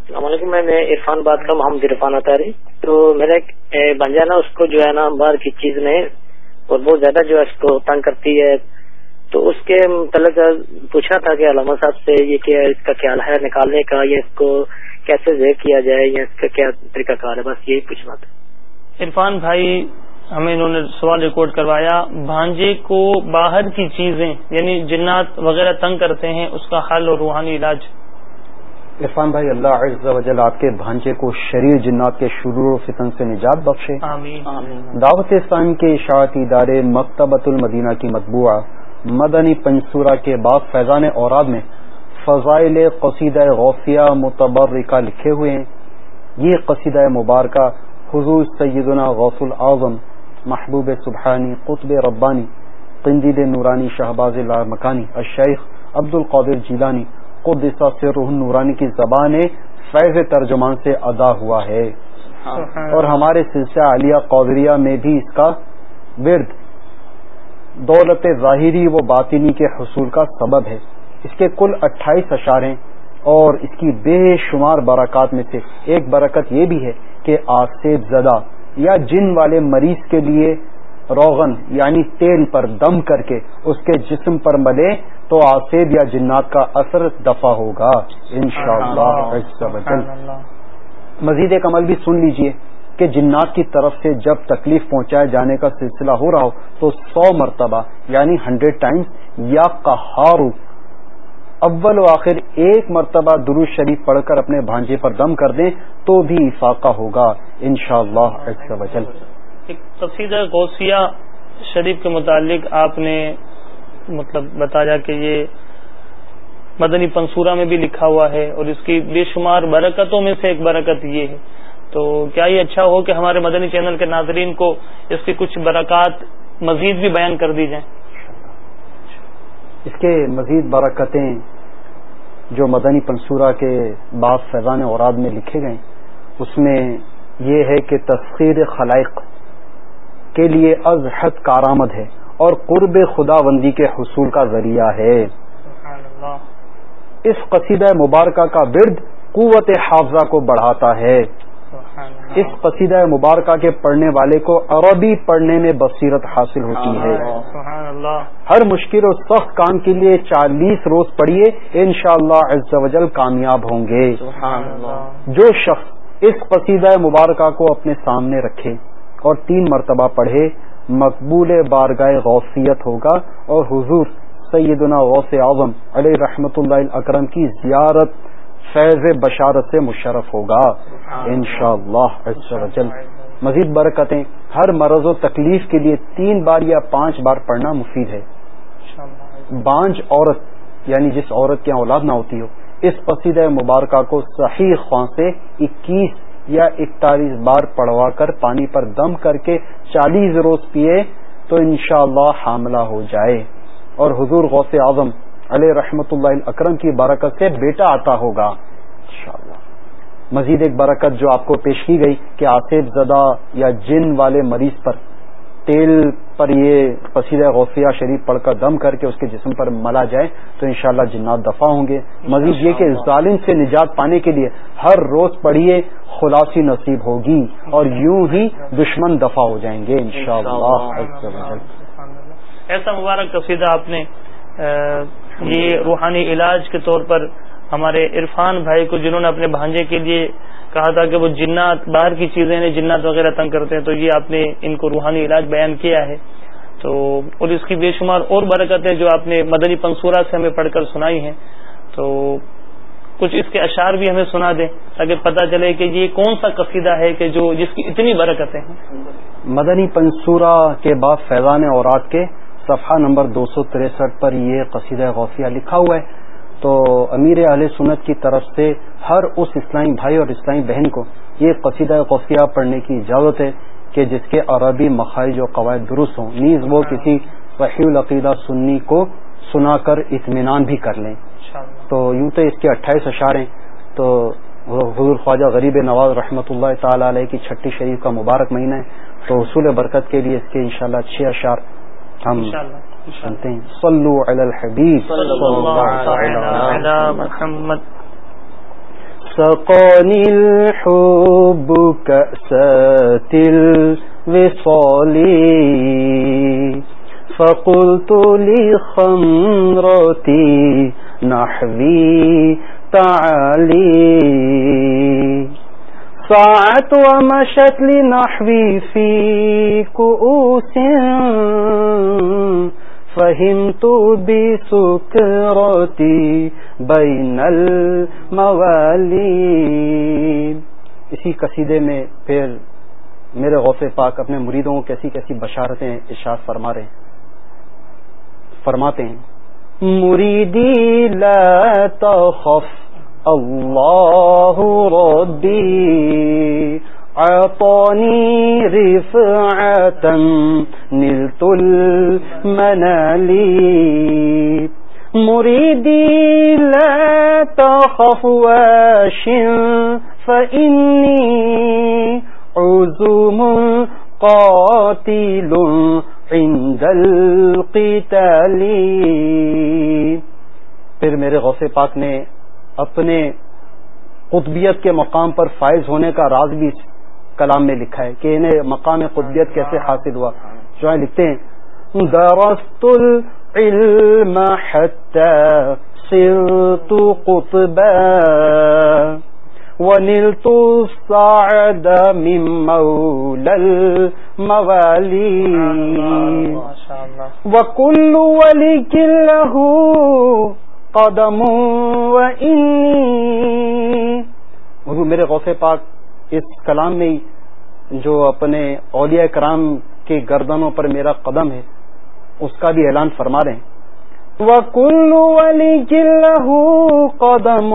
L: السلام علیکم میں عرفان بات کا محمد عرفان اتاری تو میرا ایک بنجا نا اس کو جو ہے نا باہر کی چیز میں اور بہت زیادہ جو ہے اس کو تنگ کرتی ہے۔ تو اس کے متعلق پوچھنا تھا کہ علامہ صاحب سے یہ کہ اس کا خیال ہے نکالنے کا یا اس کو کیسے زیر کیا جائے یا اس کا کیا طریقہ کار ہے؟ بس یہی پوچھنا تھا۔
A: عرفان بھائی ہمیں انہوں نے سوال ریکارڈ کروایا بھانجے کو باہر کی چیزیں یعنی جنات وغیرہ تنگ کرتے ہیں اس کا حل اور روحانی علاج۔
C: عرفان بھائی اللہ عز و جل آپ کے بھانچے کو شریر جنات کے شرور و فتن سے نجات بخشے۔ دعوت اسلام کے اشاعتی ادارے مکتبۃ المدینہ کی مطبوعہ مدنی پنصورہ کے بعد فیضان اوراد میں فضائل قصیدہ غوثیہ متبرکہ لکھے ہوئے ہیں۔ یہ قصیدہ مبارکہ حضور سیدنا غوث العظم محبوب سبحانی قطب ربانی قندید نورانی شہباز مکانی الشیخ عبد القادر جیلانی قدسہ سے روح نورانی کی زبان فیض ترجمان سے ادا ہوا ہے۔ اور ہمارے سلسلہ علیہ قودریہ میں بھی اس کا ورد دولت ظاہری و باطنی کے حصول کا سبب ہے۔ اس کے کل اٹھائیس اشارے اور اس کی بے شمار برکات میں سے ایک برکت یہ بھی ہے کہ آصیب زدہ یا جن والے مریض کے لیے روغن یعنی تیل پر دم کر کے اس کے جسم پر ملے تو آصیب یا جنات کا اثر دفع ہوگا۔ انشاءاللہ۔ مزید ایک عمل بھی سن لیجیے۔ کہ جنات کی طرف سے جب تکلیف پہنچائے جانے کا سلسلہ ہو رہا ہو تو سو مرتبہ یعنی ہنڈریڈ ٹائمز، یا کہارو اول و آخر ایک مرتبہ درو شریف پڑھ کر اپنے بھانجے پر دم کر دیں تو بھی افاقہ ہوگا ان شاء اللہ
A: تفصیل غوثیہ شریف کے متعلق آپ نے مطلب بتایا کہ یہ مدنی پنصورہ میں بھی لکھا ہوا ہے اور اس کی بے شمار برکتوں میں سے ایک برکت یہ ہے۔ تو کیا یہ اچھا ہو کہ ہمارے مدنی چینل کے ناظرین کو اس کی کچھ برکات مزید بھی بیان کر دی جائیں؟
C: اس کے مزید برکتیں جو مدنی پنصورہ کے بعض فیضان اوراد میں لکھے گئے اس میں یہ ہے کہ تسخیر خلائق کے لیے از حد کارآمد ہے اور قرب خدا بندی کے حصول کا ذریعہ ہے۔ اس قصیدہ مبارکہ کا ورد قوت حافظہ کو بڑھاتا ہے۔ اس قصیدہ مبارکہ کے پڑھنے والے کو عربی پڑھنے میں بصیرت حاصل ہوتی ہے۔ ہر مشکل اور سخت کام کے لیے چالیس روز پڑھیے ان شاء اللہ کامیاب ہوں گے۔ جو شخص اس قصیدہ مبارکہ کو اپنے سامنے رکھے اور تین مرتبہ پڑھے مقبول بارگاہ غوثیت ہوگا اور حضور سیدنا غوث اعظم علیہ رحمت اللہ اکرم کی زیارت فیض بشارت سے مشرف ہوگا۔ ان شاء اللہ۔ مزید برکتیں۔ ہر مرض و تکلیف کے لیے تین بار یا پانچ بار پڑھنا مفید ہے۔ بانج عورت یعنی جس عورت کی اولاد نہ ہوتی ہو اس قصیدہ مبارکہ کو صحیح خواہ سے اکیس یا اکتالیس بار پڑوا کر پانی پر دم کر کے چالیس روز پیے تو انشاءاللہ حاملہ ہو جائے۔ اور حضور غوث اعظم علیہ رحمت اللہ اکرم کی برکت سے بیٹا آتا ہوگا۔ انشاءاللہ۔ مزید ایک برکت جو آپ کو پیش کی گئی کہ آصف زدہ یا جن والے مریض پر تیل پر یہ قصیدہ غوثیہ شریف پڑھ کر دم کر کے اس کے جسم پر ملا جائے تو انشاءاللہ جنات دفاع ہوں گے۔ مزید یہ کہ ظالم سے نجات پانے کے لیے ہر روز پڑھیے خلاصی نصیب ہوگی اور یوں ہی دشمن دفاع ہو جائیں گے۔ انشاءاللہ۔
A: ایسا مبارک قصیدہ آپ نے یہ روحانی علاج کے طور پر ہمارے عرفان بھائی کو جنہوں نے اپنے بھانجے کے لیے کہا تھا کہ وہ جنات، باہر کی چیزیں جنات وغیرہ تنگ کرتے ہیں، تو یہ آپ نے ان کو روحانی علاج بیان کیا ہے۔ تو اور اس کی بے شمار اور برکتیں جو آپ نے مدنی پنصورہ سے ہمیں پڑھ کر سنائی ہیں۔ تو کچھ اس کے اشعار بھی ہمیں سنا دیں تاکہ پتہ چلے کہ یہ کون سا قصیدہ ہے کہ جو جس کی اتنی برکتیں ہیں۔
C: مدنی پنصورہ کے بعد فیضان اورات کے صفحہ نمبر دو سو تریسٹھ پر یہ قصیدہ غوثیہ لکھا ہوا ہے۔ تو امیر اہل سنت کی طرف سے ہر اس اسلامی بھائی اور اسلامی بہن کو یہ قصیدہ غوثیہ پڑھنے کی اجازت ہے کہ جس کے عربی مخارج و قواعد درست ہوں۔ نیز وہ کسی صحیح العقیدہ سنی کو سنا کر اطمینان بھی کر لیں۔ تو یوں تو اس کے اٹھائیس اشعار ہیں۔ تو حضور خواجہ غریب نواز رحمۃ اللہ تعالی علیہ کی چھٹی شریف کا مبارک مہینہ ہے۔ تو حصول برکت کے لیے اس کے انشاءاللہ چھ اشعار ہم سنتے ہیں۔ صلو علی الحبیب۔
A: محمد۔
C: سقوني الحب كأسات الوصال۔ فقلت لخمرتي نحوي تعالي ساعت ومشت لنحوي في كؤوس فهمت بسكرتي بين الموالي اسی قصیدے میں پھر میرے غوث پاک اپنے مریدوں کو کیسی کیسی بشارتیں ارشاد فرما رہے ہیں، فرماتے ہیں، مریدی لا تخف اللہ ربی اعطانی رفعتا نلت المنالی مریدی لا تخف واش فإني عزوم قاتل عند القتال پھر میرے غوث پاک نے اپنے قطبیت کے مقام پر فائز ہونے کا راز بھی کلام میں لکھا ہے کہ انہیں مقام قطبیت کیسے حاصل ہوا؟ جو ہے لکھتے ہیں درست العلم حتى صرت قطبا ونلت السعد من مولى الموالي وكل ولي له قدم حضور میرے غوث پاک اس کلام میں جو اپنے اولیاء کرام کے گردنوں پر میرا قدم ہے اس کا بھی اعلان فرما رہے ہیں۔ وَكُلُّ وَلِجِ لَهُ قَدَمٌ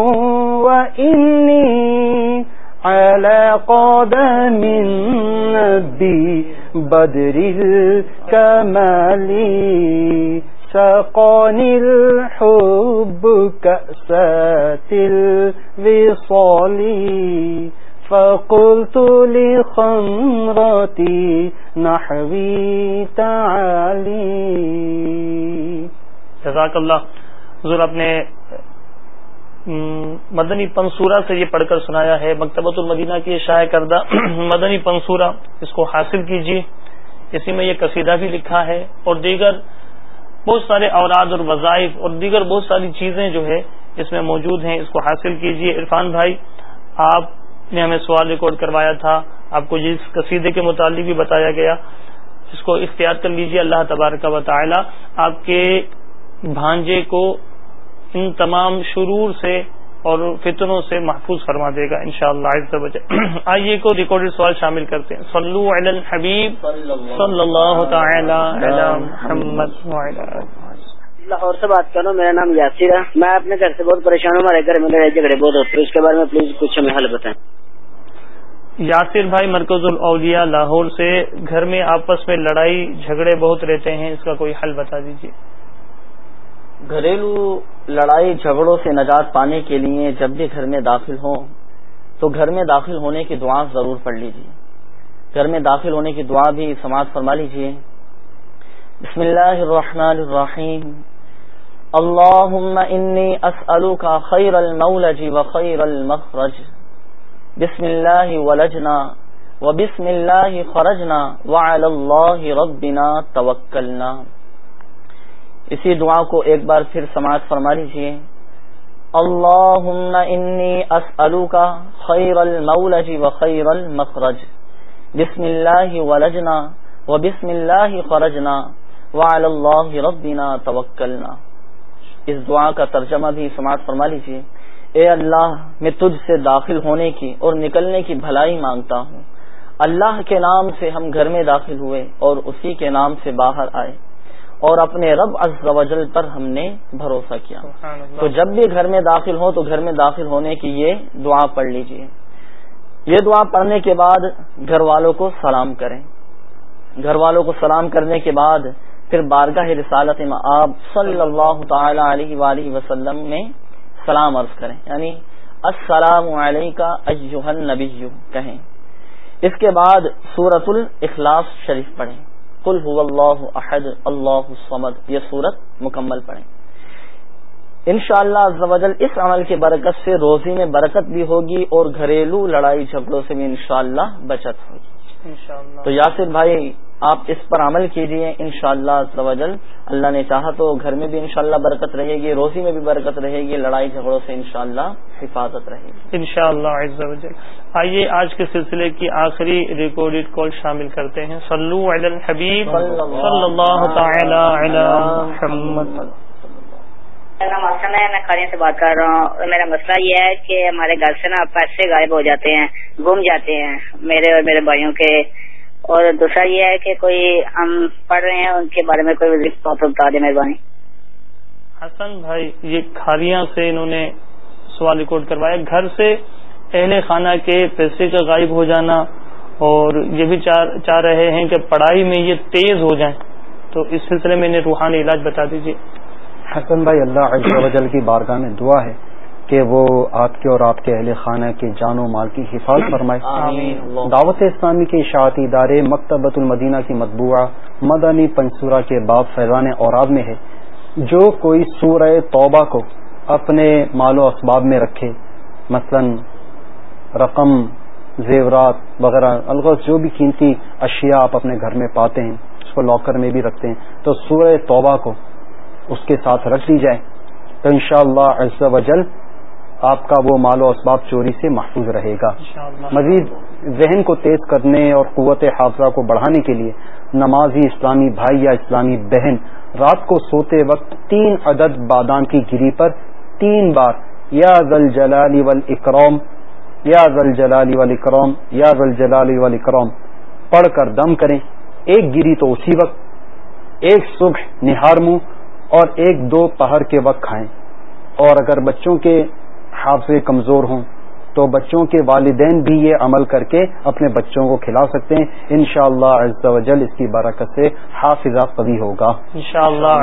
C: وَإِنِّي على قدم النبي بدر الكمال سقاني الحب كأسات الوصال فقلت لخمرتي نحوي تعالي
A: جزاک اللہ۔ حضور اپنے مدنی پنصورہ سے یہ پڑھ کر سنایا ہے۔ مکتبۃ المدینہ کی شائع کردہ مدنی پنصورہ، اس کو حاصل کیجیے۔ اسی میں یہ قصیدہ بھی لکھا ہے اور دیگر بہت سارے اولاد اور وظائف اور دیگر بہت ساری چیزیں جو ہے اس میں موجود ہیں، اس کو حاصل کیجیے عرفان بھائی، آپ نے ہمیں سوال ریکارڈ کروایا تھا، آپ کو جس قصیدے کے متعلق بھی بتایا گیا اس کو اختیار کر لیجیے اللہ تبارک و تعالی۔ آپ کے بھانجے کو ان تمام شرور سے اور فتنوں سے محفوظ فرما دے گا ان شاء اللہ آئیے کو ریکارڈیڈ سوال شامل کرتے ہیں۔ صلو علی الحبیب۔ صلی اللہ تعالی علی محمد
F: لاہور سے بات کر رہا ہوں میرا نام یاسر ہے۔ میں اپنے گھر سے بہت پریشان ہوں ہمارے گھر میں لڑائی جھگڑے بہت ہوتے ہیں۔ اس کے بارے میں پلیز کچھ ہمیں حل بتائیں۔
A: یاسر بھائی مرکز الاولیاء لاہور سے گھر میں آپس میں لڑائی جھگڑے بہت رہتے ہیں اس کا کوئی حل بتا دیجیے
E: گھریلو لڑائی جھگڑوں سے نجات پانے کے لیے جب بھی گھر میں داخل ہوں، تو گھر میں داخل ہونے کی دعا ضرور پڑھ لیجیے گھر میں داخل ہونے کی دعا بھی سماعت فرما لیجیے بسم اللہ الرحمن الرحیم۔ اللهم انی اسألوka خیر المولج و خیر المخرج۔ بسم اللہ ولجنا و بسم اللہ خرجنا وعلى اللہ ربنا توکلنا۔ اسی دعا کو ایک بار پھر سماعت فرما لیجیے اللهم انی اسألوka خیر المولج و خیر المخرج۔ بسم اللہ ولجنا و بسم اللہ خرجنا وعلى اللہ ربنا توکلنا۔ اس دعا کا ترجمہ بھی سماعت فرما لیجیے اے اللہ، میں تجھ سے داخل ہونے کی اور نکلنے کی بھلائی مانگتا ہوں۔ اللہ کے نام سے ہم گھر میں داخل ہوئے اور اسی کے نام سے باہر آئے۔ اور اپنے رب از وجل پر ہم نے بھروسہ کیا۔ تو جب بھی گھر میں داخل ہو تو گھر میں داخل ہونے کی یہ دعا پڑھ لیجیے۔ یہ دعا پڑھنے کے بعد گھر والوں کو سلام کریں۔ گھر والوں کو سلام کرنے کے بعد پھر بارگاہ رسالت میں آپ صلی اللہ تعالی علیہ وآلہ وسلم میں سلام عرض کریں۔ یعنی السلام علیکہ نبی کہیں۔ اس کے بعد سورت الاخلاص شریف پڑھیں۔ کل ہو اللہ احد اللہ سمد یہ صورت مکمل پڑھیں۔ ان شاء اللہ اس عمل کی برکت سے روزی میں برکت بھی ہوگی اور گھریلو لڑائی جھگڑوں سے بھی انشاءاللہ بچت ہوگی۔ تو یاسر بھائی آپ اس پر عمل کیجیے ان شاء اللہ اللہ نے چاہا تو گھر میں بھی انشاءاللہ برکت رہے گی روزی میں بھی برکت رہے گی لڑائی جھگڑوں سے انشاءاللہ حفاظت رہے گی۔
A: ان شاء اللہ آئیے آج کے سلسلے کی آخری ریکارڈیڈ کال شامل کرتے ہیں۔ صلو علی الحبیب صلی اللہ تعالی علی محمد۔
H: میرا مسئلہ ہے میں کھانے سے بات کر رہا ہوں۔ میرا مسئلہ یہ ہے کہ ہمارے گھر سے نا پیسے غائب ہو جاتے ہیں گم جاتے ہیں میرے اور میرے بھائیوں کے اور دوسرا یہ ہے کہ کوئی ہم پڑھ رہے ہیں ان کے بارے میں کوئی بتا دیں مہربانی۔
A: حسن بھائی یہ کھاریاں سے انہوں نے سوال ریکارڈ کروایا۔ گھر سے اہل خانہ کے پیسے کا غائب ہو جانا اور یہ بھی چاہ رہے ہیں کہ پڑھائی میں یہ تیز ہو جائیں۔ تو اس سلسلے میں انہیں روحانی علاج بتا دیجیے
C: حسن بھائی اللہ عز و جل کی بارگاہ میں دعا ہے۔ کہ وہ آپ کے اور آپ کے اہل خانہ کے جان و مال کی حفاظت فرمائے۔ دعوت اسلامی کے اشاعتی ادارے مکتبۃ المدینہ کی مطبوعہ مدنی پنصورہ کے باب فیضان اوراب میں ہے۔ جو کوئی سورہ توبہ کو اپنے مال و اسباب میں رکھے مثلا رقم زیورات وغیرہ الغذ جو بھی قیمتی اشیاء آپ اپنے گھر میں پاتے ہیں اس کو لاکر میں بھی رکھتے ہیں تو سورہ توبہ کو اس کے ساتھ رکھ دی جائے۔ تو انشاءاللہ شاء اللہ آپ کا وہ مال و اسباب چوری سے محفوظ رہے گا۔ مزید ذہن کو تیز کرنے اور قوت حافظہ کو بڑھانے کے لیے نمازی اسلامی بھائی یا اسلامی بہن رات کو سوتے وقت تین عدد بادام کی گری پر تین بار یا ذل جلالی ول اکروم یا ذل جلالی وال اکروم یا ذل جلالی وال اکروم پڑھ کر دم کریں۔ ایک گری تو اسی وقت ایک صبح نہار منہ اور ایک دو پہر کے وقت کھائیں۔ اور اگر بچوں کے حافظے کمزور ہوں تو بچوں کے والدین بھی یہ عمل کر کے اپنے بچوں کو کھلا سکتے ہیں۔ ان شاء اللہ اس کی برکت سے حافظہ قوی ہوگا۔
A: ان شاء اللہ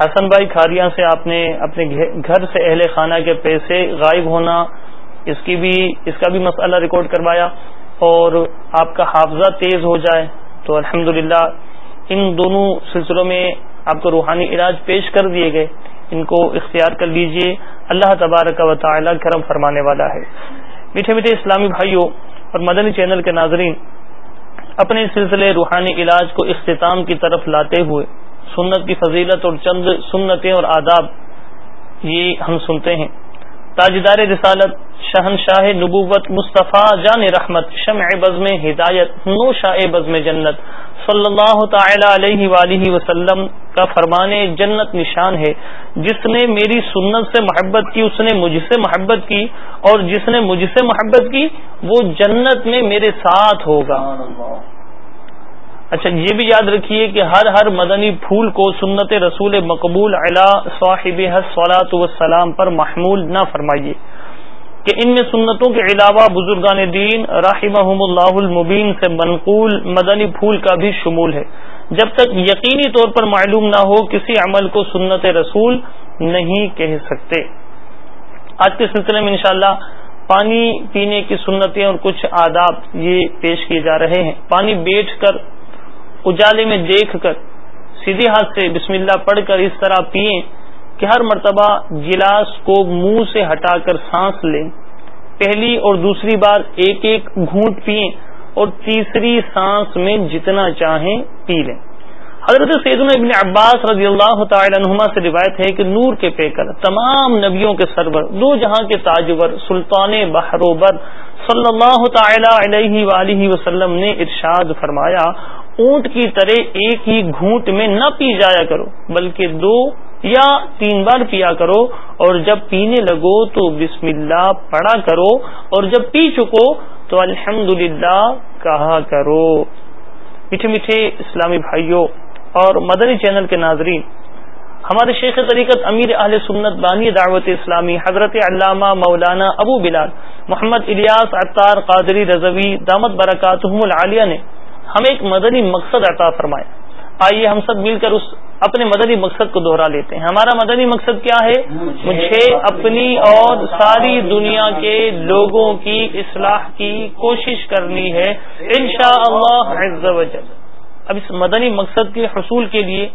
A: حسن بھائی، کھاریاں سے آپ نے اپنے گھر سے اہل خانہ کے پیسے غائب ہونا، اس کی بھی اس کا بھی مسئلہ ریکارڈ کروایا اور آپ کا حافظہ تیز ہو جائے تو الحمد ان دونوں سلسلوں میں آپ کو روحانی علاج پیش کر دیے گئے۔ ان کو اختیار کر لیجیے۔ اللہ تبارک و تعالی کرم فرمانے والا ہے۔ میٹھے میٹھے اسلامی بھائیوں اور مدنی چینل کے ناظرین، اپنے سلسلے روحانی علاج کو اختتام کی طرف لاتے ہوئے، سنت کی فضیلت اور چند سنتیں اور آداب یہ ہم سنتے ہیں۔ تاجدار رسالت شہنشاہ نبوت مصطفیٰ جان رحمت، شمع بزم ہدایت، نو شاہ بزم جنت۔ صلی اللہ تعالی علیہ وآلہ وسلم کا فرمان جنت نشان ہے۔ جس نے میری سنت سے محبت کی، اس نے مجھ سے محبت کی اور جس نے مجھ سے محبت کی، وہ جنت میں میرے ساتھ ہوگا۔ اچھا یہ بھی یاد رکھیے کہ ہر ہر مدنی پھول کو سنت رسول مقبول علا صاحب صلاحت وسلام پر محمول نہ فرمائیے۔ کہ ان میں سنتوں کے علاوہ بزرگان دین رحمہم اللہ المبین سے منقول مدنی پھول کا بھی شمول ہے۔ جب تک یقینی طور پر معلوم نہ ہو کسی عمل کو سنت رسول نہیں کہہ سکتے۔ آج کے سلسلے میں انشاءاللہ پانی پینے کی سنتیں اور کچھ آداب یہ پیش کیے جا رہے ہیں۔ پانی بیٹھ کر، اجالے میں دیکھ کر، سیدھے ہاتھ سے بسم اللہ پڑھ کر اس طرح پئیں کہ ہر مرتبہ گلاس کو منہ سے ہٹا کر سانس لیں۔ پہلی اور دوسری بار ایک ایک گھونٹ پئیں اور تیسری سانس میں جتنا چاہیں پی لیں۔ حضرت سید ابن عباس رضی اللہ تعالی عنہما سے روایت ہے کہ نور کے پیکر تمام نبیوں کے سرور، دو جہاں کے تاجور، سلطان بحروبر صلی اللہ تعالی علیہ وآلہ وسلم نے ارشاد فرمایا، اونٹ کی طرح ایک ہی گھونٹ میں نہ پی جایا کرو، بلکہ دو یا تین بار پیا کرو اور جب پینے لگو تو بسم اللہ پڑھا کرو اور جب پی چکو تو الحمد کہا کرو۔ میٹھے میٹھے اسلامی بھائیوں اور مدنی چینل کے ناظرین، ہمارے شیخ طریقت امیر اہل سنت بانی دعوت اسلامی حضرت علامہ مولانا ابو بلال محمد الیاس اطار قادری رضوی دامت برکات العالیہ نے ہمیں ایک مدنی مقصد عطا فرمایا۔ آئیے ہم سب مل کر اس اپنے مدنی مقصد کو دوہرا لیتے ہیں۔ ہمارا مدنی مقصد کیا ہے؟ مجھے اپنی اور ساری دنیا کے لوگوں کی اصلاح کی کوشش کرنی ہے۔ انشاءاللہ اللہ اب اس مدنی مقصد کے حصول کے لیے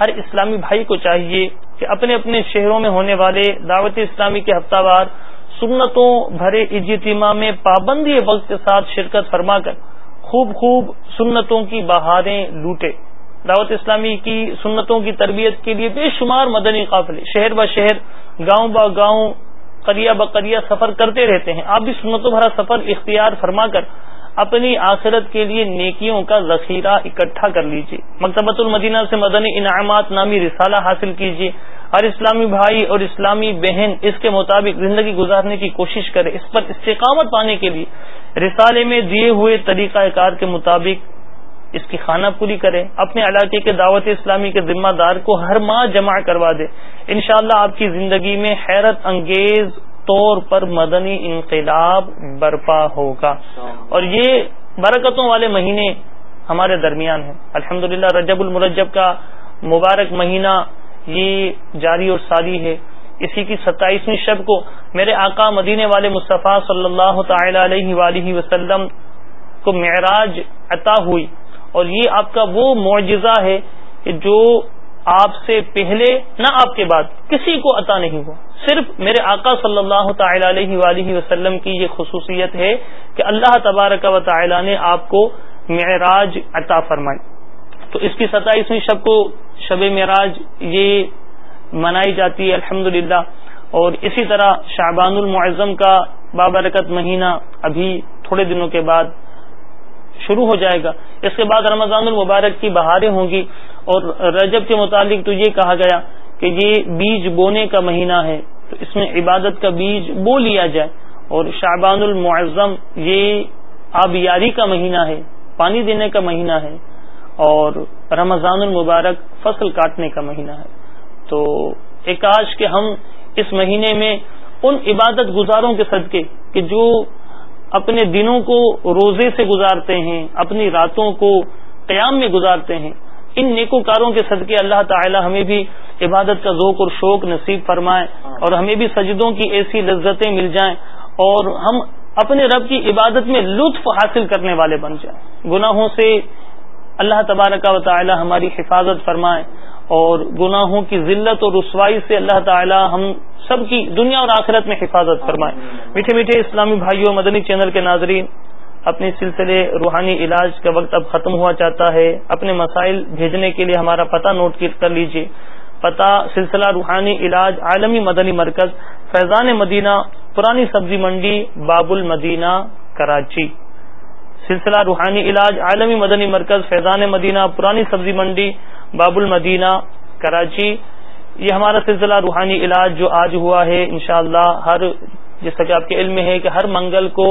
A: ہر اسلامی بھائی کو چاہیے کہ اپنے اپنے شہروں میں ہونے والے دعوت اسلامی کے ہفتہ وار سنتوں بھرے اجتماع میں پابندی وقت کے ساتھ شرکت فرما کر خوب خوب سنتوں کی بہاریں لوٹے۔ دعوت اسلامی کی سنتوں کی تربیت کے لیے بے شمار مدنی قافلے شہر ب شہر، گاؤں با گاؤں، قریہ بقریہ سفر کرتے رہتے ہیں۔ آپ بھی سنتوں بھرا سفر اختیار فرما کر اپنی آخرت کے لیے نیکیوں کا ذخیرہ اکٹھا کر لیجیے مکتبۃ المدینہ سے مدنی انعامات نامی رسالہ حاصل کیجیے ہر اسلامی بھائی اور اسلامی بہن اس کے مطابق زندگی گزارنے کی کوشش کرے۔ اس پر استقامت پانے کے لیے رسالے میں دیے ہوئے طریقہ کار کے مطابق اس کی خانہ پوری کرے، اپنے علاقے کے دعوت اسلامی کے ذمہ دار کو ہر ماہ جمع کروا دے۔ انشاءاللہ اللہ آپ کی زندگی میں حیرت انگیز طور پر مدنی انقلاب برپا ہوگا۔ اور یہ برکتوں والے مہینے ہمارے درمیان ہیں۔ الحمد رجب المرجب کا مبارک مہینہ یہ جاری اور ساری ہے۔ اسی کی ستائیسویں شب کو میرے آقا مدینے والے مصطفیٰ صلی اللہ تعالی علیہ وآلہ وسلم کو معراج عطا ہوئی۔ اور یہ آپ کا وہ معجزہ ہے کہ جو آپ سے پہلے نہ آپ کے بعد کسی کو عطا نہیں ہوا۔ صرف میرے آقا صلی اللہ تعالی علیہ وآلہ وسلم کی یہ خصوصیت ہے کہ اللہ تبارک و تعالی نے آپ کو معراج عطا فرمائی۔ تو اس کی ستائیسویں شب کو شب معراج یہ منائی جاتی ہے الحمد اور اسی طرح شعبان المعظم کا بابرکت مہینہ ابھی تھوڑے دنوں کے بعد شروع ہو جائے گا۔ اس کے بعد رمضان المبارک کی بہاریں ہوں گی اور رجب کے متعلق تو یہ کہا گیا کہ یہ بیج بونے کا مہینہ ہے۔ تو اس میں عبادت کا بیج بو لیا جائے اور شعبان المعظم یہ آبیاری کا مہینہ ہے، پانی دینے کا مہینہ ہے اور رمضان المبارک فصل کاٹنے کا مہینہ ہے۔ تو ایک آج کہ ہم اس مہینے میں ان عبادت گزاروں کے صدقے کہ جو اپنے دنوں کو روزے سے گزارتے ہیں، اپنی راتوں کو قیام میں گزارتے ہیں۔ ان نیکوکاروں کے صدقے اللہ تعالی ہمیں بھی عبادت کا ذوق اور شوق نصیب فرمائے اور ہمیں بھی سجدوں کی ایسی لذتیں مل جائیں اور ہم اپنے رب کی عبادت میں لطف حاصل کرنے والے بن جائیں۔ گناہوں سے اللہ تبارک و تعالی ہماری حفاظت فرمائے۔ اور گناہوں کی ذلت اور رسوائی سے اللہ تعالی ہم سب کی دنیا اور آخرت میں حفاظت فرمائے۔ میٹھے میٹھے اسلامی بھائیوں، مدنی چینل کے ناظرین، اپنے سلسلے روحانی علاج کا وقت اب ختم ہوا چاہتا ہے۔ اپنے مسائل بھیجنے کے لیے ہمارا پتہ نوٹ کر لیجیے پتہ سلسلہ روحانی علاج عالمی مدنی مرکز، فیضان مدینہ، پرانی سبزی منڈی، باب المدینہ، کراچی۔ سلسلہ روحانی علاج عالمی مدنی مرکز، فیضان مدینہ، پرانی سبزی منڈی باب المدینہ، کراچی۔ یہ ہمارا سلسلہ روحانی علاج جو آج ہوا ہے، انشاءاللہ ہر جیسا کہ آپ کے علم میں ہے کہ ہر منگل کو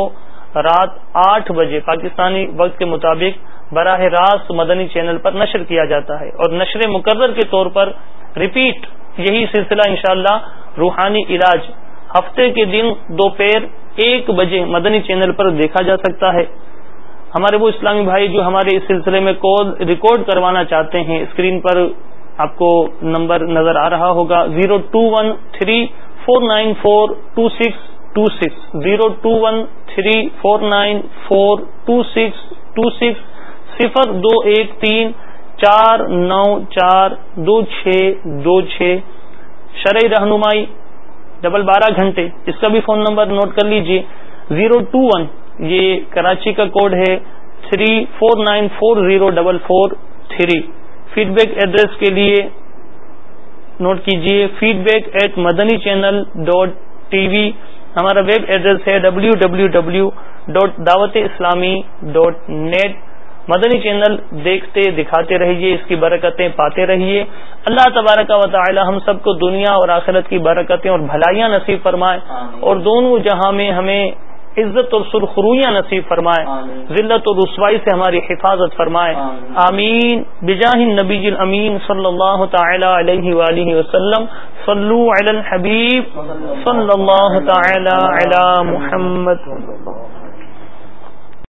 A: رات آٹھ بجے پاکستانی وقت کے مطابق براہ راست مدنی چینل پر نشر کیا جاتا ہے اور نشر مقرر کے طور پر ریپیٹ یہی سلسلہ انشاءاللہ روحانی علاج ہفتے کے دن دوپہر ایک بجے مدنی چینل پر دیکھا جا سکتا ہے۔ ہمارے وہ اسلامی بھائی جو ہمارے اس سلسلے میں کال ریکارڈ کروانا چاہتے ہیں، اسکرین پر آپ کو نمبر نظر آ رہا ہوگا، zero two one three four nine four two six two six, zero two one three four nine four two six two six, صفر دو ایک تین چار نو چار دو چھ دو چھ۔ شرعی رہنمائی، ڈبل بارہ گھنٹے، اس کا بھی فون نمبر نوٹ کر لیجیے زیرو ٹو ون یہ کراچی کا کوڈ ہے three four nine four zero double four three feedback address کے لیے نوٹ کیجیے feedback at Madani channel dot TV ہمارا ویب ایڈریس ہے W W W dot Dawat Islami dot net مدنی channel دیکھتے دکھاتے رہیے اس کی برکتیں پاتے رہیے۔ اللہ تبارک و تعالی ہم سب کو دنیا اور آخرت کی برکتیں اور بھلائیاں نصیب فرمائے اور دونوں جہاں میں ہمیں عزت اور سرخرویاں نصیب فرمائے ذلت اور رسوائی سے ہماری حفاظت فرمائے۔ آمین۔ بجاہ نبی امین صلی اللہ تعالی علیہ وآلہ وسلم صلو علی الحبیب صلی اللہ تعالی علی محمد۔